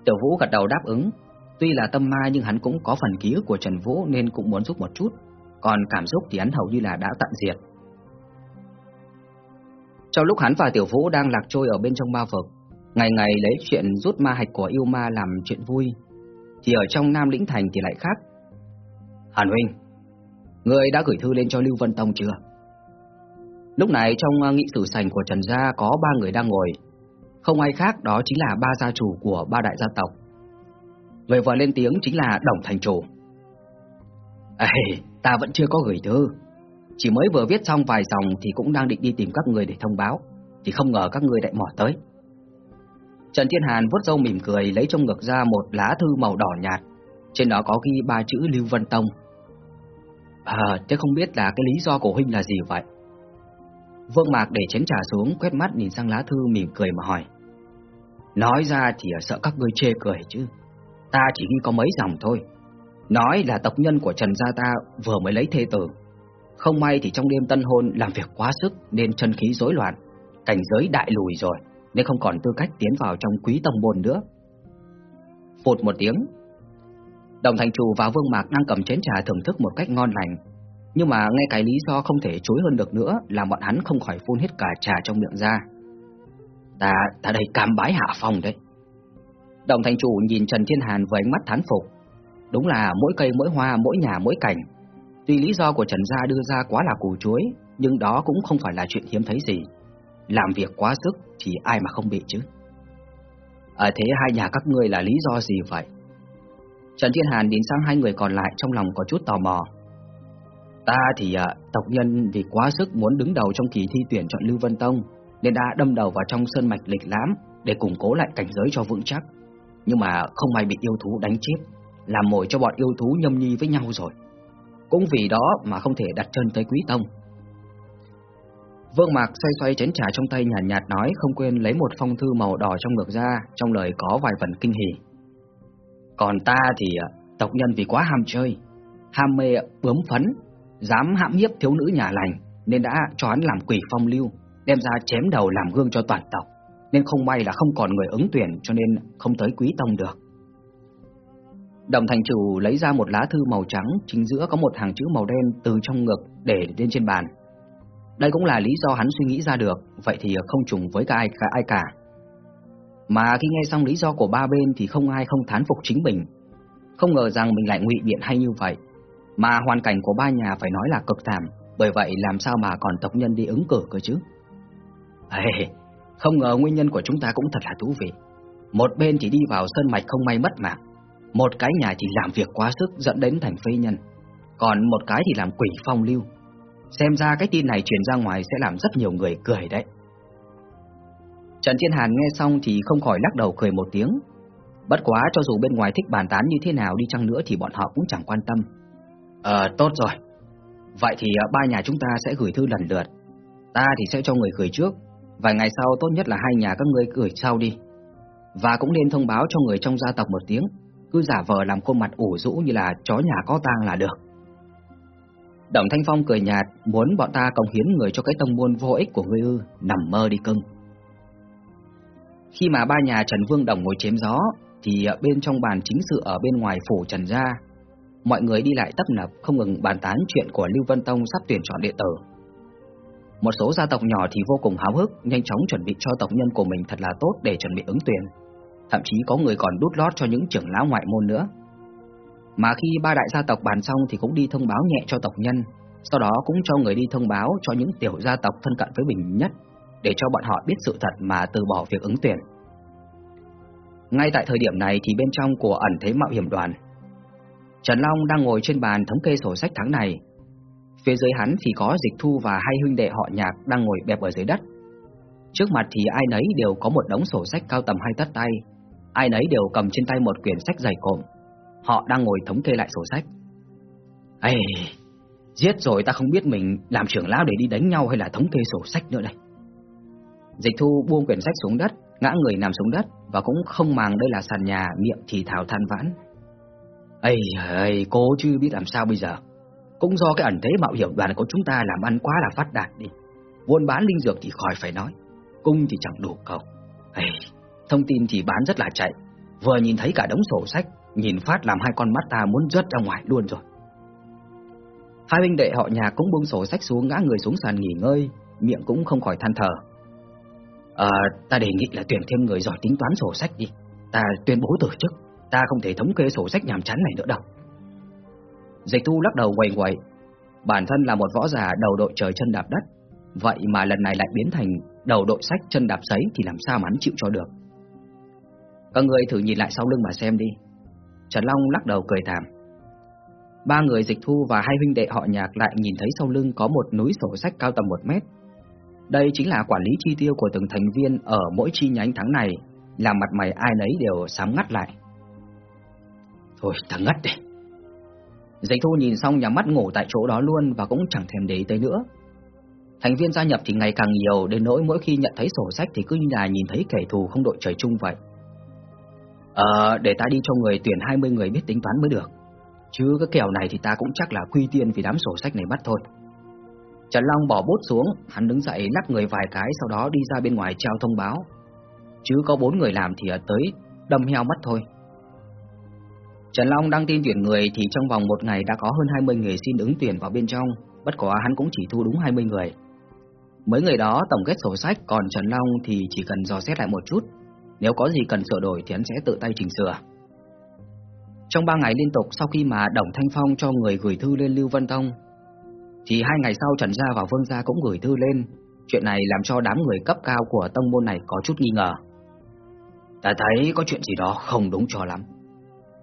Tiểu Vũ gật đầu đáp ứng. Tuy là tâm ma nhưng hắn cũng có phần ký ức của Trần Vũ nên cũng muốn giúp một chút. Còn cảm xúc thì hắn hầu như là đã tận diệt. Trong lúc hắn và Tiểu Vũ đang lạc trôi ở bên trong ma vực, Ngày ngày lấy chuyện rút ma hạch của yêu ma làm chuyện vui. Thì ở trong Nam Lĩnh Thành thì lại khác. Hàn Huynh Người đã gửi thư lên cho Lưu Vân Tông chưa? Lúc này trong ờ, nghị sử sành của Trần Gia có ba người đang ngồi. Không ai khác đó chính là ba gia chủ của ba đại gia tộc. Người vừa lên tiếng chính là Đồng Thành Chủ. Ê, ta vẫn chưa có gửi thư. Chỉ mới vừa viết xong vài dòng thì cũng đang định đi tìm các người để thông báo. Thì không ngờ các người lại mò tới. Trần Thiên Hàn vuốt râu mỉm cười lấy trong ngực ra một lá thư màu đỏ nhạt, trên đó có ghi ba chữ Lưu Vân Tông. À, thế không biết là cái lý do của huynh là gì vậy? Vương Mạc để chén trà xuống, quét mắt nhìn sang lá thư mỉm cười mà hỏi. Nói ra thì sợ các ngươi chê cười chứ. Ta chỉ ghi có mấy dòng thôi. Nói là tộc nhân của Trần gia ta vừa mới lấy thê tử. Không may thì trong đêm tân hôn làm việc quá sức nên chân khí rối loạn, cảnh giới đại lùi rồi nên không còn tư cách tiến vào trong quý tông môn nữa. Phụt một tiếng, Đồng thành chủ và Vương Mạc đang cầm chén trà thưởng thức một cách ngon lành, nhưng mà ngay cái lý do không thể chối hơn được nữa là bọn hắn không khỏi phun hết cả trà trong miệng ra. Ta, ta đây cam bái hạ phong đấy. Đồng thành chủ nhìn Trần Thiên Hàn với ánh mắt thán phục. Đúng là mỗi cây mỗi hoa, mỗi nhà mỗi cảnh. Tuy lý do của Trần Gia đưa ra quá là củ chuối, nhưng đó cũng không phải là chuyện hiếm thấy gì. Làm việc quá sức thì ai mà không bị chứ? À thế hai nhà các ngươi là lý do gì vậy? Trần Thiên Hàn nhìn sang hai người còn lại trong lòng có chút tò mò. Ta thì à, tộc nhân vì quá sức muốn đứng đầu trong kỳ thi tuyển chọn Lưu Vân Tông Nên đã đâm đầu vào trong sơn mạch lịch lãm Để củng cố lại cảnh giới cho vững chắc. Nhưng mà không may bị yêu thú đánh chết Làm mồi cho bọn yêu thú nhâm nhi với nhau rồi. Cũng vì đó mà không thể đặt chân tới Quý Tông. Vương Mạc xoay xoay chén trà trong tay nhàn nhạt, nhạt nói không quên lấy một phong thư màu đỏ trong ngực ra, trong lời có vài phần kinh hỉ. Còn ta thì à, tộc nhân vì quá ham chơi, ham mê bướm phấn, dám hãm hiếp thiếu nữ nhà lành nên đã cho hắn làm quỷ phong lưu, đem ra chém đầu làm gương cho toàn tộc, nên không may là không còn người ứng tuyển cho nên không tới quý tông được. Đồng thành chủ lấy ra một lá thư màu trắng, chính giữa có một hàng chữ màu đen từ trong ngực để lên trên bàn. Đây cũng là lý do hắn suy nghĩ ra được, vậy thì không trùng với cả ai, cả ai cả. Mà khi nghe xong lý do của ba bên thì không ai không thán phục chính mình. Không ngờ rằng mình lại ngụy biện hay như vậy. Mà hoàn cảnh của ba nhà phải nói là cực thảm, bởi vậy làm sao mà còn tộc nhân đi ứng cử cơ chứ? Ê, không ngờ nguyên nhân của chúng ta cũng thật là thú vị. Một bên thì đi vào sân mạch không may mất mạng, một cái nhà chỉ làm việc quá sức dẫn đến thành phế nhân, còn một cái thì làm quỷ phong lưu, Xem ra cái tin này truyền ra ngoài sẽ làm rất nhiều người cười đấy. Trần Thiên Hàn nghe xong thì không khỏi lắc đầu cười một tiếng. Bất quá cho dù bên ngoài thích bàn tán như thế nào đi chăng nữa thì bọn họ cũng chẳng quan tâm. Ờ, tốt rồi. Vậy thì ờ, ba nhà chúng ta sẽ gửi thư lần lượt. Ta thì sẽ cho người gửi trước, vài ngày sau tốt nhất là hai nhà các ngươi gửi sau đi. Và cũng nên thông báo cho người trong gia tộc một tiếng, cứ giả vờ làm khuôn mặt ủ rũ như là chó nhà có tang là được. Đồng Thanh Phong cười nhạt, muốn bọn ta cống hiến người cho cái tông môn vô ích của ngươi ư, nằm mơ đi cưng. Khi mà ba nhà Trần Vương Đồng ngồi chém gió, thì ờ, bên trong bàn chính sự ở bên ngoài phủ Trần Gia, mọi người đi lại tấp nập không ngừng bàn tán chuyện của Lưu Vân Tông sắp tuyển chọn đệ tử. Một số gia tộc nhỏ thì vô cùng háo hức, nhanh chóng chuẩn bị cho tộc nhân của mình thật là tốt để chuẩn bị ứng tuyển. Thậm chí có người còn đút lót cho những trưởng lão ngoại môn nữa. Mà khi ba đại gia tộc bàn xong thì cũng đi thông báo nhẹ cho tộc nhân, sau đó cũng cho người đi thông báo cho những tiểu gia tộc thân cận với mình nhất, để cho bọn họ biết sự thật mà từ bỏ việc ứng tuyển. Ngay tại thời điểm này thì bên trong của ẩn thế mạo hiểm đoàn, Trần Long đang ngồi trên bàn thống kê sổ sách tháng này. Phía dưới hắn thì có Dịch Thu và hai huynh đệ họ Nhạc đang ngồi bẹp ở dưới đất. Trước mặt thì ai nấy đều có một đống sổ sách cao tầm hai tấc tay, ai nấy đều cầm trên tay một quyển sách dày cộm. Họ đang ngồi thống kê lại sổ sách. Ê, giết rồi ta không biết mình làm trưởng lão để đi đánh nhau hay là thống kê sổ sách nữa đây. Dịch Thu buông quyển sách xuống đất, ngã người nằm xuống đất và cũng không màng đây là sàn nhà, miệng thì thào than vãn. Ây ơi, cô chưa biết làm sao bây giờ. Cũng do cái ẩn thế mạo hiểm đoàn của chúng ta làm ăn quá là phát đạt đi. Buôn bán linh dược thì khỏi phải nói, cung thì chẳng đủ cầu. Ây, thông tin thì bán rất là chạy, vừa nhìn thấy cả đống sổ sách, nhìn phát làm hai con mắt ta muốn rớt ra ngoài luôn rồi. Hai huynh đệ họ nhà cũng buông sổ sách xuống ngã người xuống sàn nghỉ ngơi, miệng cũng không khỏi than thở. À, ta đề nghị là tuyển thêm người giỏi tính toán sổ sách đi. Ta tuyên bố từ chức, ta không thể thống kê sổ sách nhàm chán này nữa đâu. Dịch thu lắc đầu quầy quầy. Bản thân là một võ giả đầu đội trời chân đạp đất, vậy mà lần này lại biến thành đầu đội sách chân đạp giấy thì làm sao mà hắn chịu cho được. Các người thử nhìn lại sau lưng mà xem đi. Trần Long lắc đầu cười thảm. Ba người dịch thu và hai huynh đệ họ nhạc lại nhìn thấy sau lưng có một núi sổ sách cao tầm một mét. Đây chính là quản lý chi tiêu của từng thành viên ở mỗi chi nhánh tháng này, làm mặt mày ai nấy đều sám ngắt lại. Thôi, ta ngất đi. Dịch thu nhìn xong nhắm mắt ngủ tại chỗ đó luôn và cũng chẳng thèm để ý tới nữa. Thành viên gia nhập thì ngày càng nhiều đến nỗi mỗi khi nhận thấy sổ sách thì cứ như là nhìn thấy kẻ thù không đội trời chung vậy. Ờ, để ta đi cho người tuyển 20 người biết tính toán mới được. Chứ cái kèo này thì ta cũng chắc là quy tiên vì đám sổ sách này bắt thôi. Trần Long bỏ bút xuống, hắn đứng dậy lắc người vài cái sau đó đi ra bên ngoài treo thông báo. Chứ có bốn người làm thì tới đâm heo mất thôi. Trần Long đăng tin tuyển người thì trong vòng một ngày đã có hơn 20 người xin ứng tuyển vào bên trong, bất quá hắn cũng chỉ thu đúng 20 người. Mấy người đó tổng kết sổ sách, còn Trần Long thì chỉ cần dò xét lại một chút, nếu có gì cần sửa đổi thì hắn sẽ tự tay chỉnh sửa. Trong 3 ngày liên tục sau khi mà Đồng Thanh Phong cho người gửi thư lên Lưu Văn Thông, thì hai ngày sau Trần Gia và Vương Gia cũng gửi thư lên. Chuyện này làm cho đám người cấp cao của tông môn này có chút nghi ngờ. Ta thấy có chuyện gì đó không đúng cho lắm.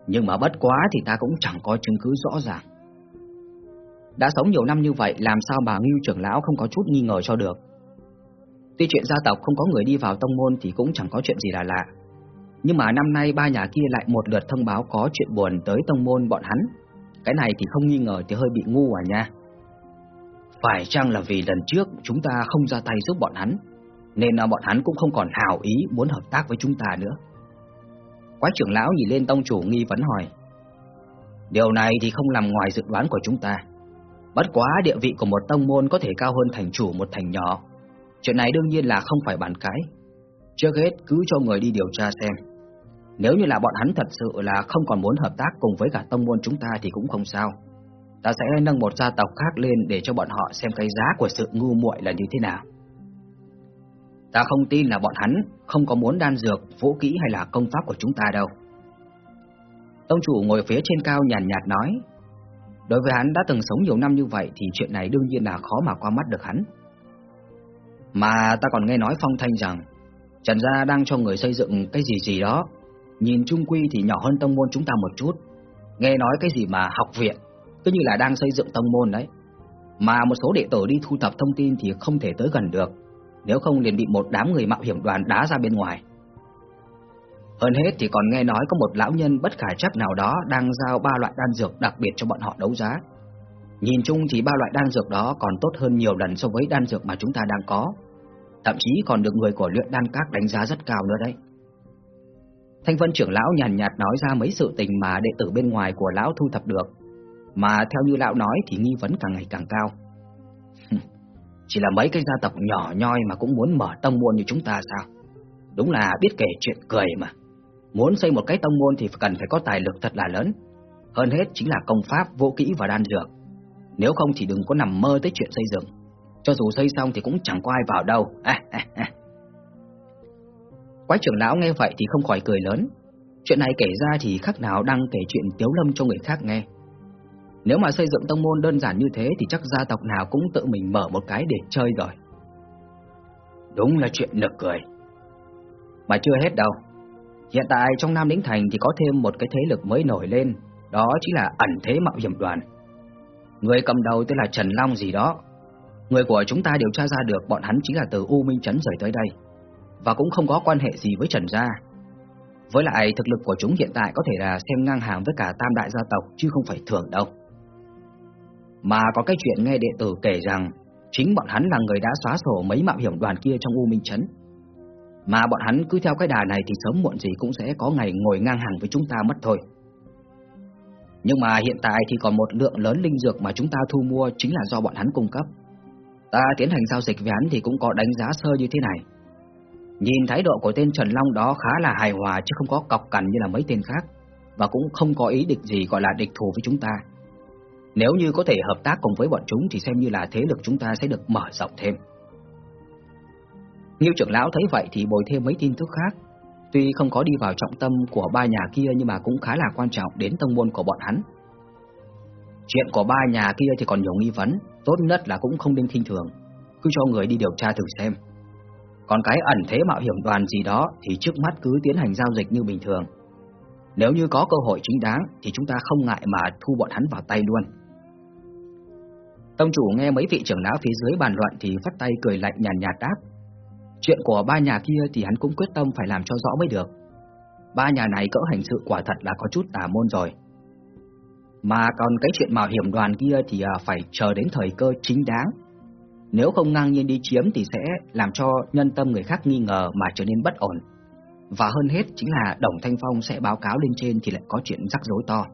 Nhưng mà bất quá thì ta cũng chẳng có chứng cứ rõ ràng. Đã sống nhiều năm như vậy, làm sao bà Ngưu trưởng lão không có chút nghi ngờ cho được. Tuy chuyện gia tộc không có người đi vào tông môn thì cũng chẳng có chuyện gì là lạ. Nhưng mà năm nay ba nhà kia lại một lượt thông báo có chuyện buồn tới tông môn bọn hắn. Cái này thì không nghi ngờ thì hơi bị ngu à nha. Phải chăng là vì lần trước chúng ta không ra tay giúp bọn hắn, nên là bọn hắn cũng không còn hào ý muốn hợp tác với chúng ta nữa. Quái trưởng lão nhìn lên tông chủ nghi vấn hỏi. Điều này thì không nằm ngoài dự đoán của chúng ta. Bất quá địa vị của một tông môn có thể cao hơn thành chủ một thành nhỏ. Chuyện này đương nhiên là không phải bàn cãi. Trước hết cứ cho người đi điều tra xem. Nếu như là bọn hắn thật sự là không còn muốn hợp tác cùng với cả tông môn chúng ta thì cũng không sao. Ta sẽ nâng một gia tộc khác lên để cho bọn họ xem cái giá của sự ngu muội là như thế nào. Ta không tin là bọn hắn không có muốn đan dược, vũ kỹ hay là công pháp của chúng ta đâu. Tông chủ ngồi phía trên cao nhàn nhạt, nhạt nói, đối với hắn đã từng sống nhiều năm như vậy thì chuyện này đương nhiên là khó mà qua mắt được hắn. Mà ta còn nghe nói phong thanh rằng, Trần Gia đang cho người xây dựng cái gì gì đó. Nhìn trung quy thì nhỏ hơn tông môn chúng ta một chút. Nghe nói cái gì mà học viện, Cứ như là đang xây dựng tông môn đấy. Mà một số đệ tử đi thu thập thông tin thì không thể tới gần được, Nếu không liền bị một đám người mạo hiểm đoàn đá ra bên ngoài. Hơn hết thì còn nghe nói có một lão nhân bất khả chấp nào đó Đang giao ba loại đan dược đặc biệt cho bọn họ đấu giá. Nhìn chung thì ba loại đan dược đó còn tốt hơn nhiều lần so với đan dược mà chúng ta đang có. Thậm chí còn được người của luyện đan các đánh giá rất cao nữa đấy. Thanh Vân trưởng lão nhàn nhạt, nhạt nói ra mấy sự tình mà đệ tử bên ngoài của lão thu thập được Mà theo như lão nói thì nghi vấn càng ngày càng cao. Chỉ là mấy cái gia tộc nhỏ nhoi mà cũng muốn mở tông môn như chúng ta sao? Đúng là biết kể chuyện cười mà. Muốn xây một cái tông môn thì cần phải có tài lực thật là lớn. Hơn hết chính là công pháp, vô kỹ và đan dược. Nếu không thì đừng có nằm mơ tới chuyện xây dựng cho dù xây xong thì cũng chẳng có ai vào đâu. À, à, à. Quái trưởng lão nghe vậy thì không khỏi cười lớn. Chuyện này kể ra thì khác nào đang kể chuyện tiếu lâm cho người khác nghe. Nếu mà xây dựng tông môn đơn giản như thế Thì chắc gia tộc nào cũng tự mình mở một cái để chơi rồi. Đúng là chuyện nực cười. Mà chưa hết đâu. Hiện tại trong Nam Lĩnh Thành thì có thêm một cái thế lực mới nổi lên, đó chính là ẩn thế mạo hiểm đoàn. Người cầm đầu tên là Trần Long gì đó. Người của chúng ta điều tra ra được bọn hắn chính là từ U Minh Trấn rời tới đây, và cũng không có quan hệ gì với Trần Gia. Với lại thực lực của chúng hiện tại có thể là xem ngang hàng với cả tam đại gia tộc chứ không phải thường đâu. Mà có cái chuyện nghe đệ tử kể rằng chính bọn hắn là người đã xóa sổ mấy mạo hiểm đoàn kia trong U Minh Trấn. Mà bọn hắn cứ theo cái đà này thì sớm muộn gì cũng sẽ có ngày ngồi ngang hàng với chúng ta mất thôi. Nhưng mà hiện tại thì còn một lượng lớn linh dược mà chúng ta thu mua chính là do bọn hắn cung cấp. Ta tiến hành giao dịch với hắn thì cũng có đánh giá sơ như thế này. Nhìn thái độ của tên Trần Long đó khá là hài hòa chứ không có cọc cằn như là mấy tên khác và cũng không có ý định gì gọi là địch thù với chúng ta. Nếu như có thể hợp tác cùng với bọn chúng thì xem như là thế lực chúng ta sẽ được mở rộng thêm. Nghiêu trưởng lão thấy vậy thì bồi thêm mấy tin tức khác. Tuy không có đi vào trọng tâm của ba nhà kia nhưng mà cũng khá là quan trọng đến tông môn của bọn hắn. Chuyện của ba nhà kia thì còn nhiều nghi vấn, tốt nhất là cũng không nên khinh thường, cứ cho người đi điều tra thử xem. Còn cái ẩn thế mạo hiểm đoàn gì đó thì trước mắt cứ tiến hành giao dịch như bình thường. Nếu như có cơ hội chính đáng thì chúng ta không ngại mà thu bọn hắn vào tay luôn. Tông chủ nghe mấy vị trưởng lão phía dưới bàn luận thì phát tay cười lạnh nhàn nhạt, nhạt đáp. Chuyện của ba nhà kia thì hắn cũng quyết tâm phải làm cho rõ mới được. Ba nhà này cỡ hành sự quả thật là có chút tà môn rồi. Mà còn cái chuyện mạo hiểm đoàn kia thì à, phải chờ đến thời cơ chính đáng. Nếu không ngang nhiên đi chiếm thì sẽ làm cho nhân tâm người khác nghi ngờ mà trở nên bất ổn. Và hơn hết chính là Đồng Thanh Phong sẽ báo cáo lên trên thì lại có chuyện rắc rối to.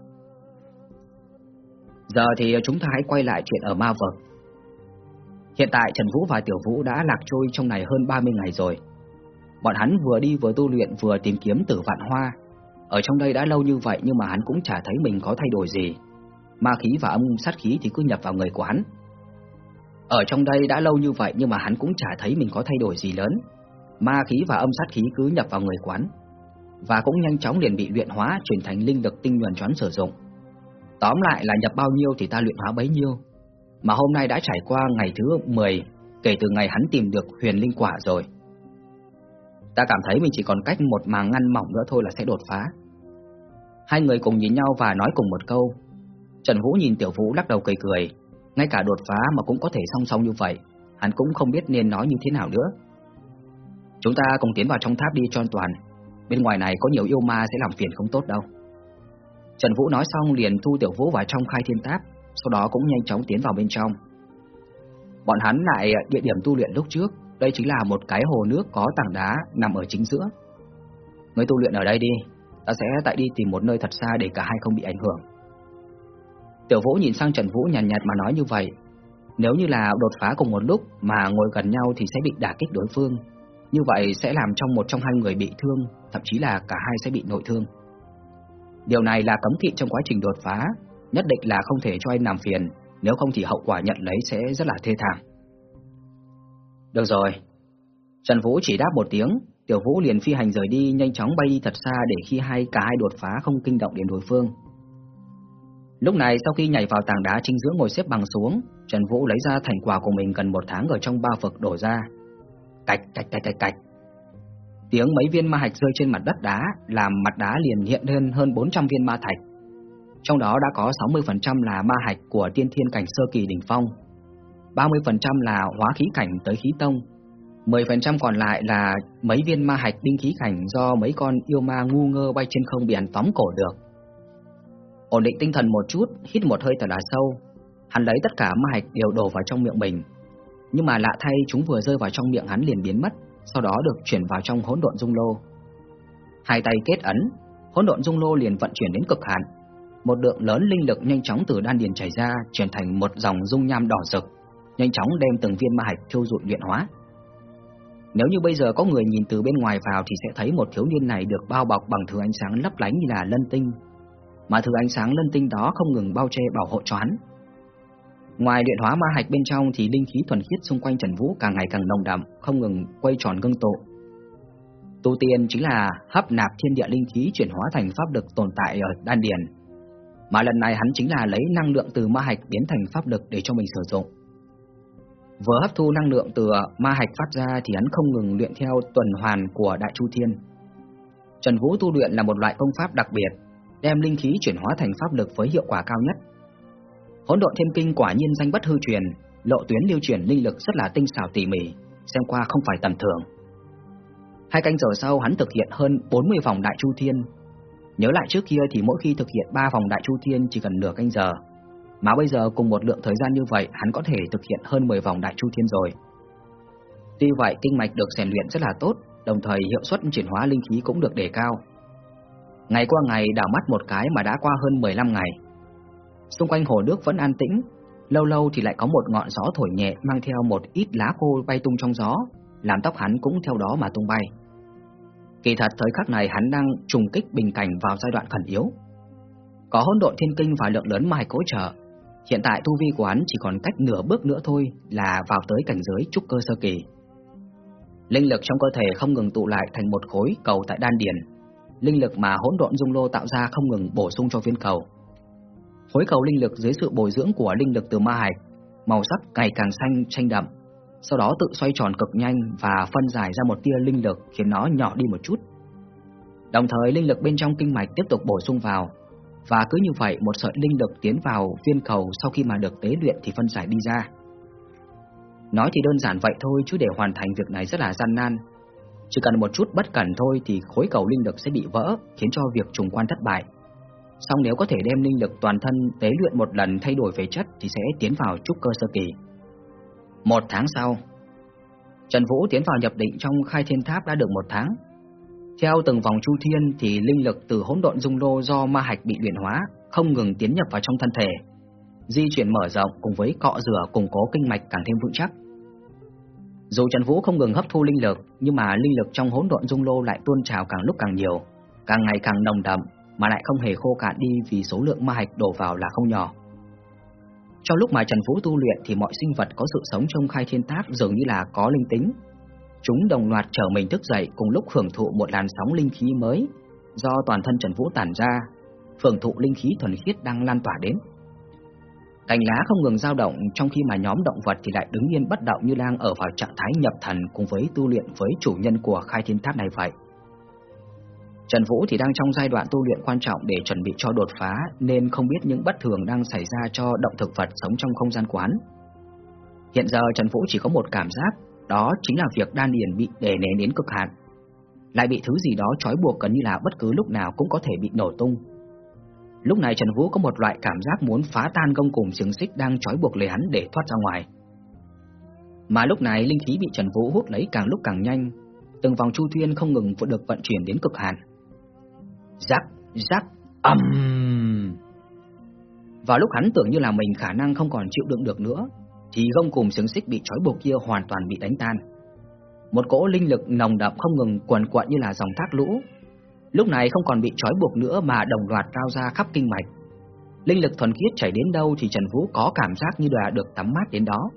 Giờ thì chúng ta hãy quay lại chuyện ở ma vực. Hiện tại Trần Vũ và Tiểu Vũ đã lạc trôi trong này hơn 30 ngày rồi. Bọn hắn vừa đi vừa tu luyện, vừa tìm kiếm tử vạn hoa. Ở trong đây đã lâu như vậy nhưng mà hắn cũng chả thấy mình có thay đổi gì. Ma khí và âm sát khí thì cứ nhập vào người của hắn. Ở trong đây đã lâu như vậy nhưng mà hắn cũng chả thấy mình có thay đổi gì lớn. Ma khí và âm sát khí cứ nhập vào người quán và cũng nhanh chóng liền bị luyện hóa, chuyển thành linh lực tinh nhuần choán sử dụng. Tóm lại là nhập bao nhiêu thì ta luyện hóa bấy nhiêu. Mà hôm nay đã trải qua ngày thứ 10 kể từ ngày hắn tìm được huyền linh quả rồi. Ta cảm thấy mình chỉ còn cách một màng ngăn mỏng nữa thôi là sẽ đột phá. Hai người cùng nhìn nhau và nói cùng một câu. Trần Vũ nhìn Tiểu Vũ lắc đầu cười cười, ngay cả đột phá mà cũng có thể song song như vậy, hắn cũng không biết nên nói như thế nào nữa. Chúng ta cùng tiến vào trong tháp đi cho an toàn, bên ngoài này có nhiều yêu ma sẽ làm phiền không tốt đâu. Trần Vũ nói xong liền thu Tiểu Vũ vào trong khai thiên tháp, sau đó cũng nhanh chóng tiến vào bên trong. Bọn hắn lại địa điểm tu luyện lúc trước, đây chính là một cái hồ nước có tảng đá nằm ở chính giữa. Người tu luyện ở đây đi, ta sẽ tại đi tìm một nơi thật xa để cả hai không bị ảnh hưởng. Tiểu Vũ nhìn sang Trần Vũ nhàn nhạt, nhạt mà nói như vậy. Nếu như là đột phá cùng một lúc mà ngồi gần nhau thì sẽ bị đả kích đối phương. Như vậy sẽ làm trong một trong hai người bị thương, thậm chí là cả hai sẽ bị nội thương. Điều này là cấm kỵ trong quá trình đột phá, nhất định là không thể cho anh làm phiền, nếu không thì hậu quả nhận lấy sẽ rất là thê thảm. Được rồi. Trần Vũ chỉ đáp một tiếng, Tiểu Vũ liền phi hành rời đi nhanh chóng bay đi thật xa để khi hai cả hai đột phá không kinh động đến đối phương. Lúc này sau khi nhảy vào tảng đá chính giữa ngồi xếp bằng xuống, Trần Vũ lấy ra thành quả của mình gần một tháng ở trong ba vực đổ ra. Cạch cạch cạch cạch cạch. Tiếng mấy viên ma hạch rơi trên mặt đất đá làm mặt đá liền hiện lên hơn 400 viên ma thạch. Trong đó đã có 60% là ma hạch của tiên thiên cảnh sơ kỳ đỉnh phong, 30% là hóa khí cảnh tới khí tông, 10% còn lại là mấy viên ma hạch đinh khí cảnh do mấy con yêu ma ngu ngơ bay trên không bị hắn tóm cổ được. Ổn định tinh thần một chút, hít một hơi thật là sâu, hắn lấy tất cả ma hạch đều đổ vào trong miệng mình. Nhưng mà lạ thay chúng vừa rơi vào trong miệng hắn liền biến mất, sau đó được chuyển vào trong hỗn độn dung lô. Hai tay kết ấn, hỗn độn dung lô liền vận chuyển đến cực hạn. Một lượng lớn linh lực nhanh chóng từ đan điền chảy ra, chuyển thành một dòng dung nham đỏ rực, nhanh chóng đem từng viên ma hạch thiêu rụi luyện hóa. Nếu như bây giờ có người nhìn từ bên ngoài vào thì sẽ thấy một thiếu niên này được bao bọc bằng thứ ánh sáng lấp lánh như là lân tinh, mà thứ ánh sáng lân tinh đó không ngừng bao che bảo hộ cho hắn. Ngoài luyện hóa ma hạch bên trong thì linh khí thuần khiết xung quanh Trần Vũ càng ngày càng nồng đậm, không ngừng quay tròn ngưng tụ. Tu tiên chính là hấp nạp thiên địa linh khí chuyển hóa thành pháp lực tồn tại ở đan điền. Mà lần này hắn chính là lấy năng lượng từ ma hạch biến thành pháp lực để cho mình sử dụng. Vừa hấp thu năng lượng từ ma hạch phát ra thì hắn không ngừng luyện theo tuần hoàn của Đại Chu Thiên. Trần Vũ tu luyện là một loại công pháp đặc biệt, đem linh khí chuyển hóa thành pháp lực với hiệu quả cao nhất. Hỗn độn thiên kinh quả nhiên danh bất hư truyền, lộ tuyến lưu chuyển linh lực rất là tinh xảo tỉ mỉ, xem qua không phải tầm thường. Hai canh giờ sau hắn thực hiện hơn 40 vòng đại chu thiên. Nhớ lại trước kia thì mỗi khi thực hiện 3 vòng đại chu thiên chỉ cần nửa canh giờ, mà bây giờ cùng một lượng thời gian như vậy hắn có thể thực hiện hơn 10 vòng đại chu thiên rồi. Tuy vậy kinh mạch được rèn luyện rất là tốt, đồng thời hiệu suất chuyển hóa linh khí cũng được đề cao. Ngày qua ngày đảo mắt một cái mà đã qua hơn 15 ngày. Xung quanh hồ nước vẫn an tĩnh, lâu lâu thì lại có một ngọn gió thổi nhẹ mang theo một ít lá khô bay tung trong gió, làm tóc hắn cũng theo đó mà tung bay. Kỳ thật thời khắc này hắn đang trùng kích bình cảnh vào giai đoạn khẩn yếu. Có hỗn độn thiên kinh và lượng lớn mai cố trợ, hiện tại tu vi của hắn chỉ còn cách nửa bước nữa thôi là vào tới cảnh giới trúc cơ sơ kỳ. Linh lực trong cơ thể không ngừng tụ lại thành một khối cầu tại đan điền. Linh lực mà hỗn độn dung lô tạo ra không ngừng bổ sung cho viên cầu. Khối cầu linh lực dưới sự bồi dưỡng của linh lực từ ma hạch, màu sắc ngày càng xanh tranh đậm, sau đó tự xoay tròn cực nhanh và phân giải ra một tia linh lực khiến nó nhỏ đi một chút. Đồng thời linh lực bên trong kinh mạch tiếp tục bổ sung vào, và cứ như vậy một sợi linh lực tiến vào viên cầu sau khi mà được tế luyện thì phân giải đi ra. Nói thì đơn giản vậy thôi chứ để hoàn thành việc này rất là gian nan. Chỉ cần một chút bất cẩn thôi thì khối cầu linh lực sẽ bị vỡ, khiến cho việc trùng quan thất bại. Song nếu có thể đem linh lực toàn thân tế luyện một lần thay đổi về chất thì sẽ tiến vào trúc cơ sơ kỳ. Một tháng sau, Trần Vũ tiến vào nhập định trong khai thiên tháp đã được một tháng. Theo từng vòng chu thiên thì linh lực từ hỗn độn dung lô do ma hạch bị luyện hóa không ngừng tiến nhập vào trong thân thể, di chuyển mở rộng cùng với cọ rửa củng cố kinh mạch càng thêm vững chắc. Dù Trần Vũ không ngừng hấp thu linh lực, nhưng mà linh lực trong hỗn độn dung lô lại tuôn trào càng lúc càng nhiều, càng ngày càng nồng đậm, mà lại không hề khô cạn đi vì số lượng ma hạch đổ vào là không nhỏ. Trong lúc mà Trần Vũ tu luyện thì mọi sinh vật có sự sống trong khai thiên tháp dường như là có linh tính. Chúng đồng loạt trở mình thức dậy cùng lúc hưởng thụ một làn sóng linh khí mới do toàn thân Trần Vũ tản ra, hưởng thụ linh khí thuần khiết đang lan tỏa đến. Cành lá không ngừng dao động trong khi mà nhóm động vật thì lại đứng yên bất động như đang ở vào trạng thái nhập thần cùng với tu luyện với chủ nhân của khai thiên tháp này vậy. Trần Vũ thì đang trong giai đoạn tu luyện quan trọng để chuẩn bị cho đột phá nên không biết những bất thường đang xảy ra cho động thực vật sống trong không gian quán. Hiện giờ Trần Vũ chỉ có một cảm giác, đó chính là việc đan điền bị đè nén đến cực hạn. Lại bị thứ gì đó trói buộc gần như là bất cứ lúc nào cũng có thể bị nổ tung. Lúc này Trần Vũ có một loại cảm giác muốn phá tan gông cùng xiềng xích đang trói buộc lấy hắn để thoát ra ngoài. Mà lúc này linh khí bị Trần Vũ hút lấy càng lúc càng nhanh, từng vòng chu thiên không ngừng được vận chuyển đến cực hạn. Rắc, rắc, âm. Vào lúc hắn tưởng như là mình khả năng không còn chịu đựng được nữa, thì gông cùng xiềng xích bị trói buộc kia hoàn toàn bị đánh tan. Một cỗ linh lực nồng đậm không ngừng quần quận như là dòng thác lũ. Lúc này không còn bị trói buộc nữa mà đồng loạt trao ra khắp kinh mạch. Linh lực thuần khiết chảy đến đâu thì Trần Vũ có cảm giác như là được tắm mát đến đó.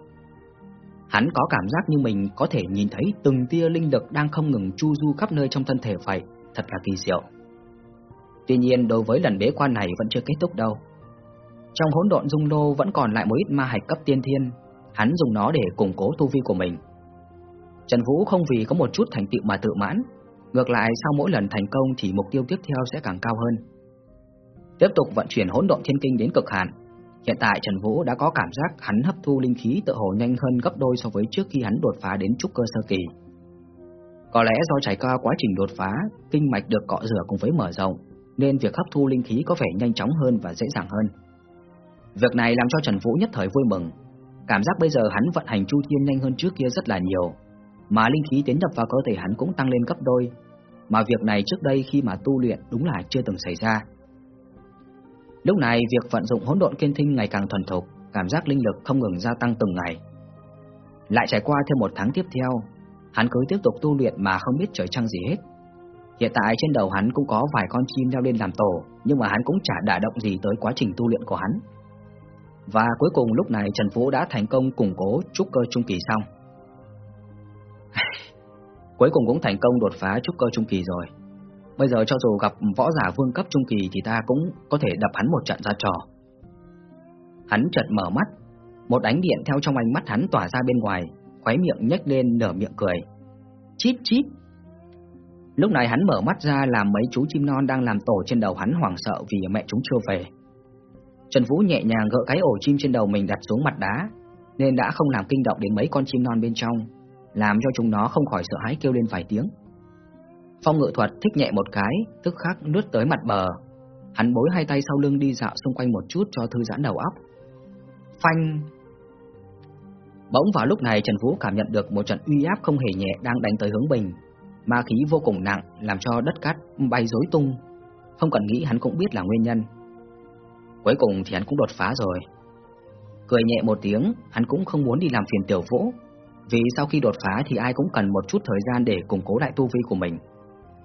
Hắn có cảm giác như mình có thể nhìn thấy từng tia linh lực đang không ngừng chu du khắp nơi trong thân thể vậy, thật là kỳ diệu. Tuy nhiên đối với lần bế quan này vẫn chưa kết thúc đâu. Trong hỗn độn dung lô vẫn còn lại một ít ma hạch cấp tiên thiên, hắn dùng nó để củng cố tu vi của mình. Trần Vũ không vì có một chút thành tựu mà tự mãn, ngược lại sau mỗi lần thành công thì mục tiêu tiếp theo sẽ càng cao hơn. Tiếp tục vận chuyển hỗn độn thiên kinh đến cực hạn. Hiện tại Trần Vũ đã có cảm giác hắn hấp thu linh khí tự hồ nhanh hơn gấp đôi so với trước khi hắn đột phá đến trúc cơ sơ kỳ. Có lẽ do trải qua quá trình đột phá, kinh mạch được cọ rửa cùng với mở rộng, nên việc hấp thu linh khí có vẻ nhanh chóng hơn và dễ dàng hơn. Việc này làm cho Trần Vũ nhất thời vui mừng, cảm giác bây giờ hắn vận hành chu thiên nhanh hơn trước kia rất là nhiều, mà linh khí tiến nhập vào cơ thể hắn cũng tăng lên gấp đôi, mà việc này trước đây khi mà tu luyện đúng là chưa từng xảy ra. Lúc này việc vận dụng hỗn độn kiên thinh ngày càng thuần thục, cảm giác linh lực không ngừng gia tăng từng ngày. Lại trải qua thêm một tháng tiếp theo, hắn cứ tiếp tục tu luyện mà không biết trời trăng gì hết. Hiện tại trên đầu hắn cũng có vài con chim leo lên làm tổ, nhưng mà hắn cũng chả đả động gì tới quá trình tu luyện của hắn. Và cuối cùng lúc này Trần Vũ đã thành công củng cố trúc cơ trung kỳ xong. cuối cùng cũng thành công đột phá trúc cơ trung kỳ rồi. Bây giờ cho dù gặp võ giả vương cấp trung kỳ thì ta cũng có thể đập hắn một trận ra trò. Hắn chợt mở mắt, một ánh điện theo trong ánh mắt hắn tỏa ra bên ngoài, khóe miệng nhếch lên nở miệng cười. Chít chít. Lúc này hắn mở mắt ra làm mấy chú chim non đang làm tổ trên đầu hắn hoảng sợ vì mẹ chúng chưa về. Trần Vũ nhẹ nhàng gỡ cái ổ chim trên đầu mình đặt xuống mặt đá, nên đã không làm kinh động đến mấy con chim non bên trong, làm cho chúng nó không khỏi sợ hãi kêu lên vài tiếng. Phong ngự thuật thích nhẹ một cái, tức khắc lướt tới mặt bờ. Hắn bối hai tay sau lưng đi dạo xung quanh một chút cho thư giãn đầu óc. Phanh! Bỗng vào lúc này Trần Vũ cảm nhận được một trận uy áp không hề nhẹ đang đánh tới hướng bình. Ma khí vô cùng nặng làm cho đất cát bay rối tung. Không cần nghĩ hắn cũng biết là nguyên nhân. Cuối cùng thì hắn cũng đột phá rồi. Cười nhẹ một tiếng, hắn cũng không muốn đi làm phiền tiểu vũ, vì sau khi đột phá thì ai cũng cần một chút thời gian để củng cố lại tu vi của mình.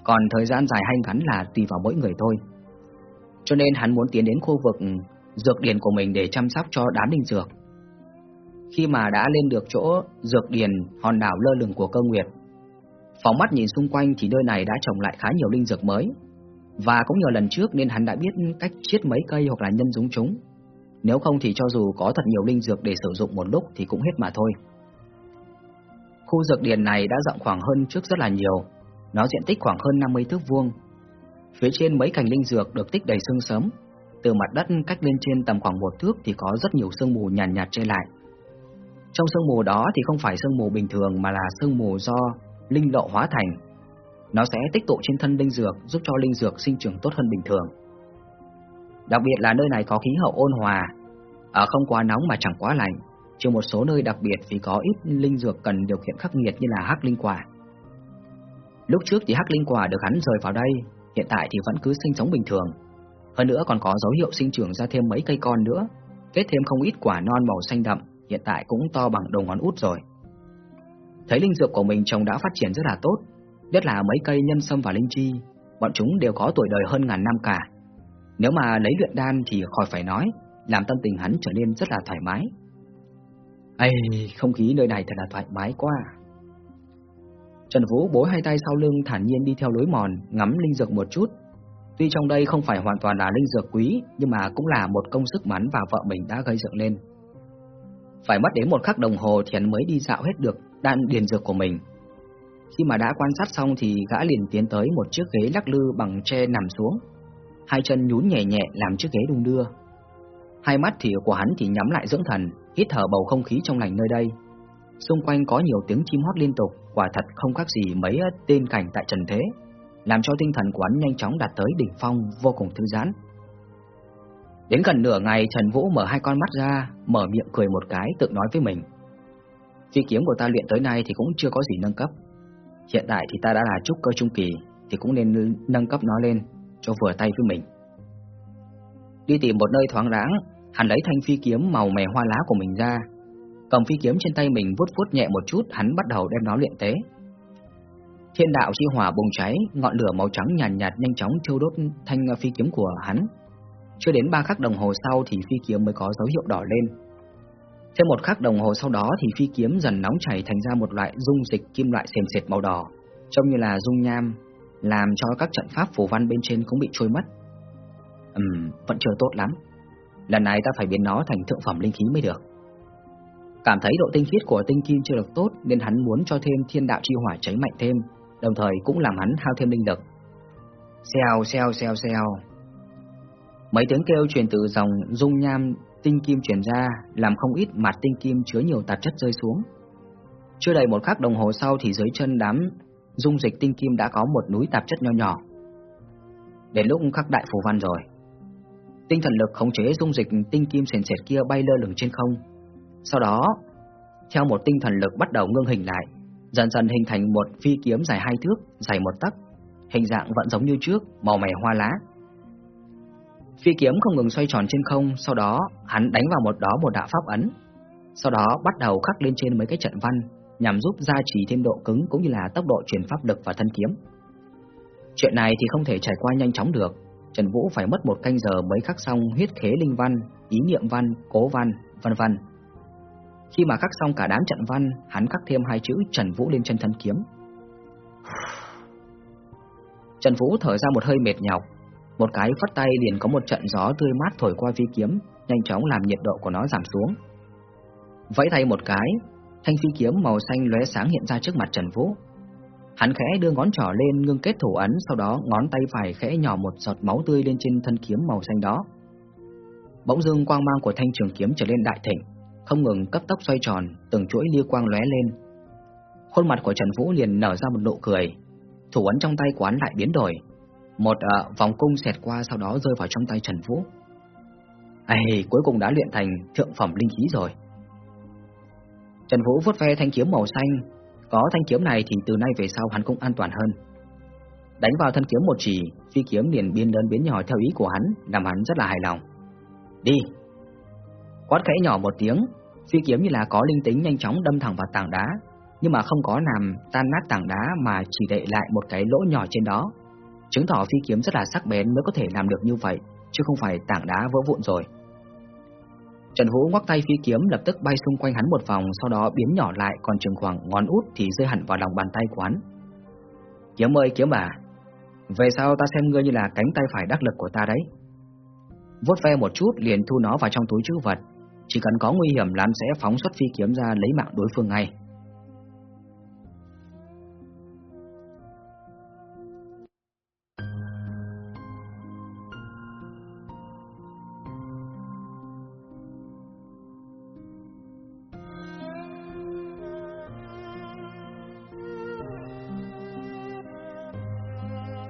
Còn thời gian dài hay ngắn là tùy vào mỗi người thôi. Cho nên hắn muốn tiến đến khu vực dược điển của mình để chăm sóc cho đám linh dược. Khi mà đã lên được chỗ dược điển hòn đảo lơ lửng của cơ nguyệt, phóng mắt nhìn xung quanh thì nơi này đã trồng lại khá nhiều linh dược mới. Và cũng nhờ lần trước nên hắn đã biết cách chiết mấy cây hoặc là nhân giống chúng. Nếu không thì cho dù có thật nhiều linh dược để sử dụng một lúc thì cũng hết mà thôi. Khu dược điển này đã rộng khoảng hơn trước rất là nhiều, nó diện tích khoảng hơn 50 thước vuông. Phía trên mấy cành linh dược được tích đầy sương sớm, từ mặt đất cách lên trên tầm khoảng một thước thì có rất nhiều sương mù nhàn nhạt, nhạt che lại. Trong sương mù đó thì không phải sương mù bình thường mà là sương mù do linh lộ hóa thành. Nó sẽ tích tụ trên thân linh dược giúp cho linh dược sinh trưởng tốt hơn bình thường. Đặc biệt là nơi này có khí hậu ôn hòa, ở không quá nóng mà chẳng quá lạnh, trừ một số nơi đặc biệt vì có ít linh dược cần điều kiện khắc nghiệt như là hắc linh quả. Lúc trước thì hắc linh quả được hắn rời vào đây, hiện tại thì vẫn cứ sinh sống bình thường. Hơn nữa còn có dấu hiệu sinh trưởng ra thêm mấy cây con nữa, kết thêm không ít quả non màu xanh đậm, hiện tại cũng to bằng đầu ngón út rồi. Thấy linh dược của mình trông đã phát triển rất là tốt, nhất là mấy cây nhân sâm và linh chi, bọn chúng đều có tuổi đời hơn ngàn năm cả. Nếu mà lấy luyện đan thì khỏi phải nói, làm tâm tình hắn trở nên rất là thoải mái. Ây, không khí nơi này thật là thoải mái quá. À. Trần Vũ bối hai tay sau lưng thản nhiên đi theo lối mòn, ngắm linh dược một chút. Tuy trong đây không phải hoàn toàn là linh dược quý, nhưng mà cũng là một công sức mắn và vợ mình đã gây dựng lên. Phải mất đến một khắc đồng hồ thì hắn mới đi dạo hết được đan điền dược của mình. Khi mà đã quan sát xong thì gã liền tiến tới một chiếc ghế lắc lư bằng tre nằm xuống. Hai chân nhún nhẹ nhẹ làm chiếc ghế đung đưa. Hai mắt thì của hắn thì nhắm lại dưỡng thần, hít thở bầu không khí trong lành nơi đây. Xung quanh có nhiều tiếng chim hót liên tục, quả thật không khác gì mấy tên cảnh tại trần thế, làm cho tinh thần của hắn nhanh chóng đạt tới đỉnh phong vô cùng thư giãn. Đến gần nửa ngày Trần Vũ mở hai con mắt ra, mở miệng cười một cái tự nói với mình. Phi kiếm của ta luyện tới nay thì cũng chưa có gì nâng cấp. Hiện tại thì ta đã là trúc cơ trung kỳ thì cũng nên nâng cấp nó lên cho vừa tay với mình. Đi tìm một nơi thoáng đáng hắn lấy thanh phi kiếm màu mè hoa lá của mình ra, cầm phi kiếm trên tay mình vuốt vuốt nhẹ một chút, hắn bắt đầu đem nó luyện tế. Thiên đạo chi hỏa bùng cháy, ngọn lửa màu trắng nhàn nhạt, nhạt nhanh chóng thiêu đốt thanh phi kiếm của hắn. Chưa đến ba khắc đồng hồ sau thì phi kiếm mới có dấu hiệu đỏ lên. Thêm một khắc đồng hồ sau đó thì phi kiếm dần nóng chảy thành ra một loại dung dịch kim loại sền sệt màu đỏ, trông như là dung nham, làm cho các trận pháp phù văn bên trên cũng bị trôi mất. Ừm, vẫn chưa tốt lắm. Lần này ta phải biến nó thành thượng phẩm linh khí mới được. Cảm thấy độ tinh khiết của tinh kim chưa được tốt nên hắn muốn cho thêm thiên đạo chi hỏa cháy mạnh thêm, đồng thời cũng làm hắn hao thêm linh lực. Xèo xèo xèo xèo. Mấy tiếng kêu truyền từ dòng dung nham tinh kim chuyển ra, làm không ít mặt tinh kim chứa nhiều tạp chất rơi xuống. Chưa đầy một khắc đồng hồ sau thì dưới chân đám dung dịch tinh kim đã có một núi tạp chất nho nhỏ. Đến lúc khắc đại phù văn rồi. Tinh thần lực khống chế dung dịch tinh kim sền sệt kia bay lơ lửng trên không. Sau đó, theo một tinh thần lực bắt đầu ngưng hình lại, dần dần hình thành một phi kiếm dài hai thước, dài một tấc, hình dạng vẫn giống như trước, màu mè hoa lá. Phi kiếm không ngừng xoay tròn trên không, sau đó hắn đánh vào một đó một đạo pháp ấn. Sau đó bắt đầu khắc lên trên mấy cái trận văn, nhằm giúp gia trì thêm độ cứng cũng như là tốc độ truyền pháp lực và thân kiếm. Chuyện này thì không thể trải qua nhanh chóng được, Trần Vũ phải mất một canh giờ mới khắc xong huyết khế linh văn, ý niệm văn, cố văn, vân vân. Khi mà khắc xong cả đám trận văn, hắn khắc thêm hai chữ Trần Vũ lên chân thân kiếm. Trần Vũ thở ra một hơi mệt nhọc, một cái phất tay liền có một trận gió tươi mát thổi qua phi kiếm, nhanh chóng làm nhiệt độ của nó giảm xuống. Vẫy tay một cái, thanh phi kiếm màu xanh lóe sáng hiện ra trước mặt Trần Vũ. Hắn khẽ đưa ngón trỏ lên ngưng kết thủ ấn, sau đó ngón tay phải khẽ nhỏ một giọt máu tươi lên trên thân kiếm màu xanh đó. Bỗng dưng quang mang của thanh trường kiếm trở lên đại thịnh, không ngừng cấp tốc xoay tròn, từng chuỗi lia quang lóe lên. Khuôn mặt của Trần Vũ liền nở ra một nụ cười, thủ ấn trong tay quán lại biến đổi, một uh, vòng cung xẹt qua sau đó rơi vào trong tay Trần Vũ. À, Ây, cuối cùng đã luyện thành thượng phẩm linh khí rồi. Trần Vũ vuốt ve thanh kiếm màu xanh, có thanh kiếm này thì từ nay về sau hắn cũng an toàn hơn. Đánh vào thân kiếm một chỉ, phi kiếm liền biến đơn biến nhỏ theo ý của hắn, làm hắn rất là hài lòng. Đi! Quát khẽ nhỏ một tiếng, phi kiếm như là có linh tính nhanh chóng đâm thẳng vào tảng đá, nhưng mà không có làm tan nát tảng đá mà chỉ để lại một cái lỗ nhỏ trên đó. Chứng tỏ phi kiếm rất là sắc bén mới có thể làm được như vậy, chứ không phải tảng đá vỡ vụn rồi. Trần Vũ ngoắc tay phi kiếm lập tức bay xung quanh hắn một vòng, sau đó biến nhỏ lại còn chừng khoảng ngón út thì rơi hẳn vào lòng bàn tay quán. Kiếm ơi kiếm à, về sau ta xem ngươi như là cánh tay phải đắc lực của ta đấy. Vốt ve một chút liền thu nó vào trong túi trữ vật, chỉ cần có nguy hiểm lắm sẽ phóng xuất phi kiếm ra lấy mạng đối phương ngay.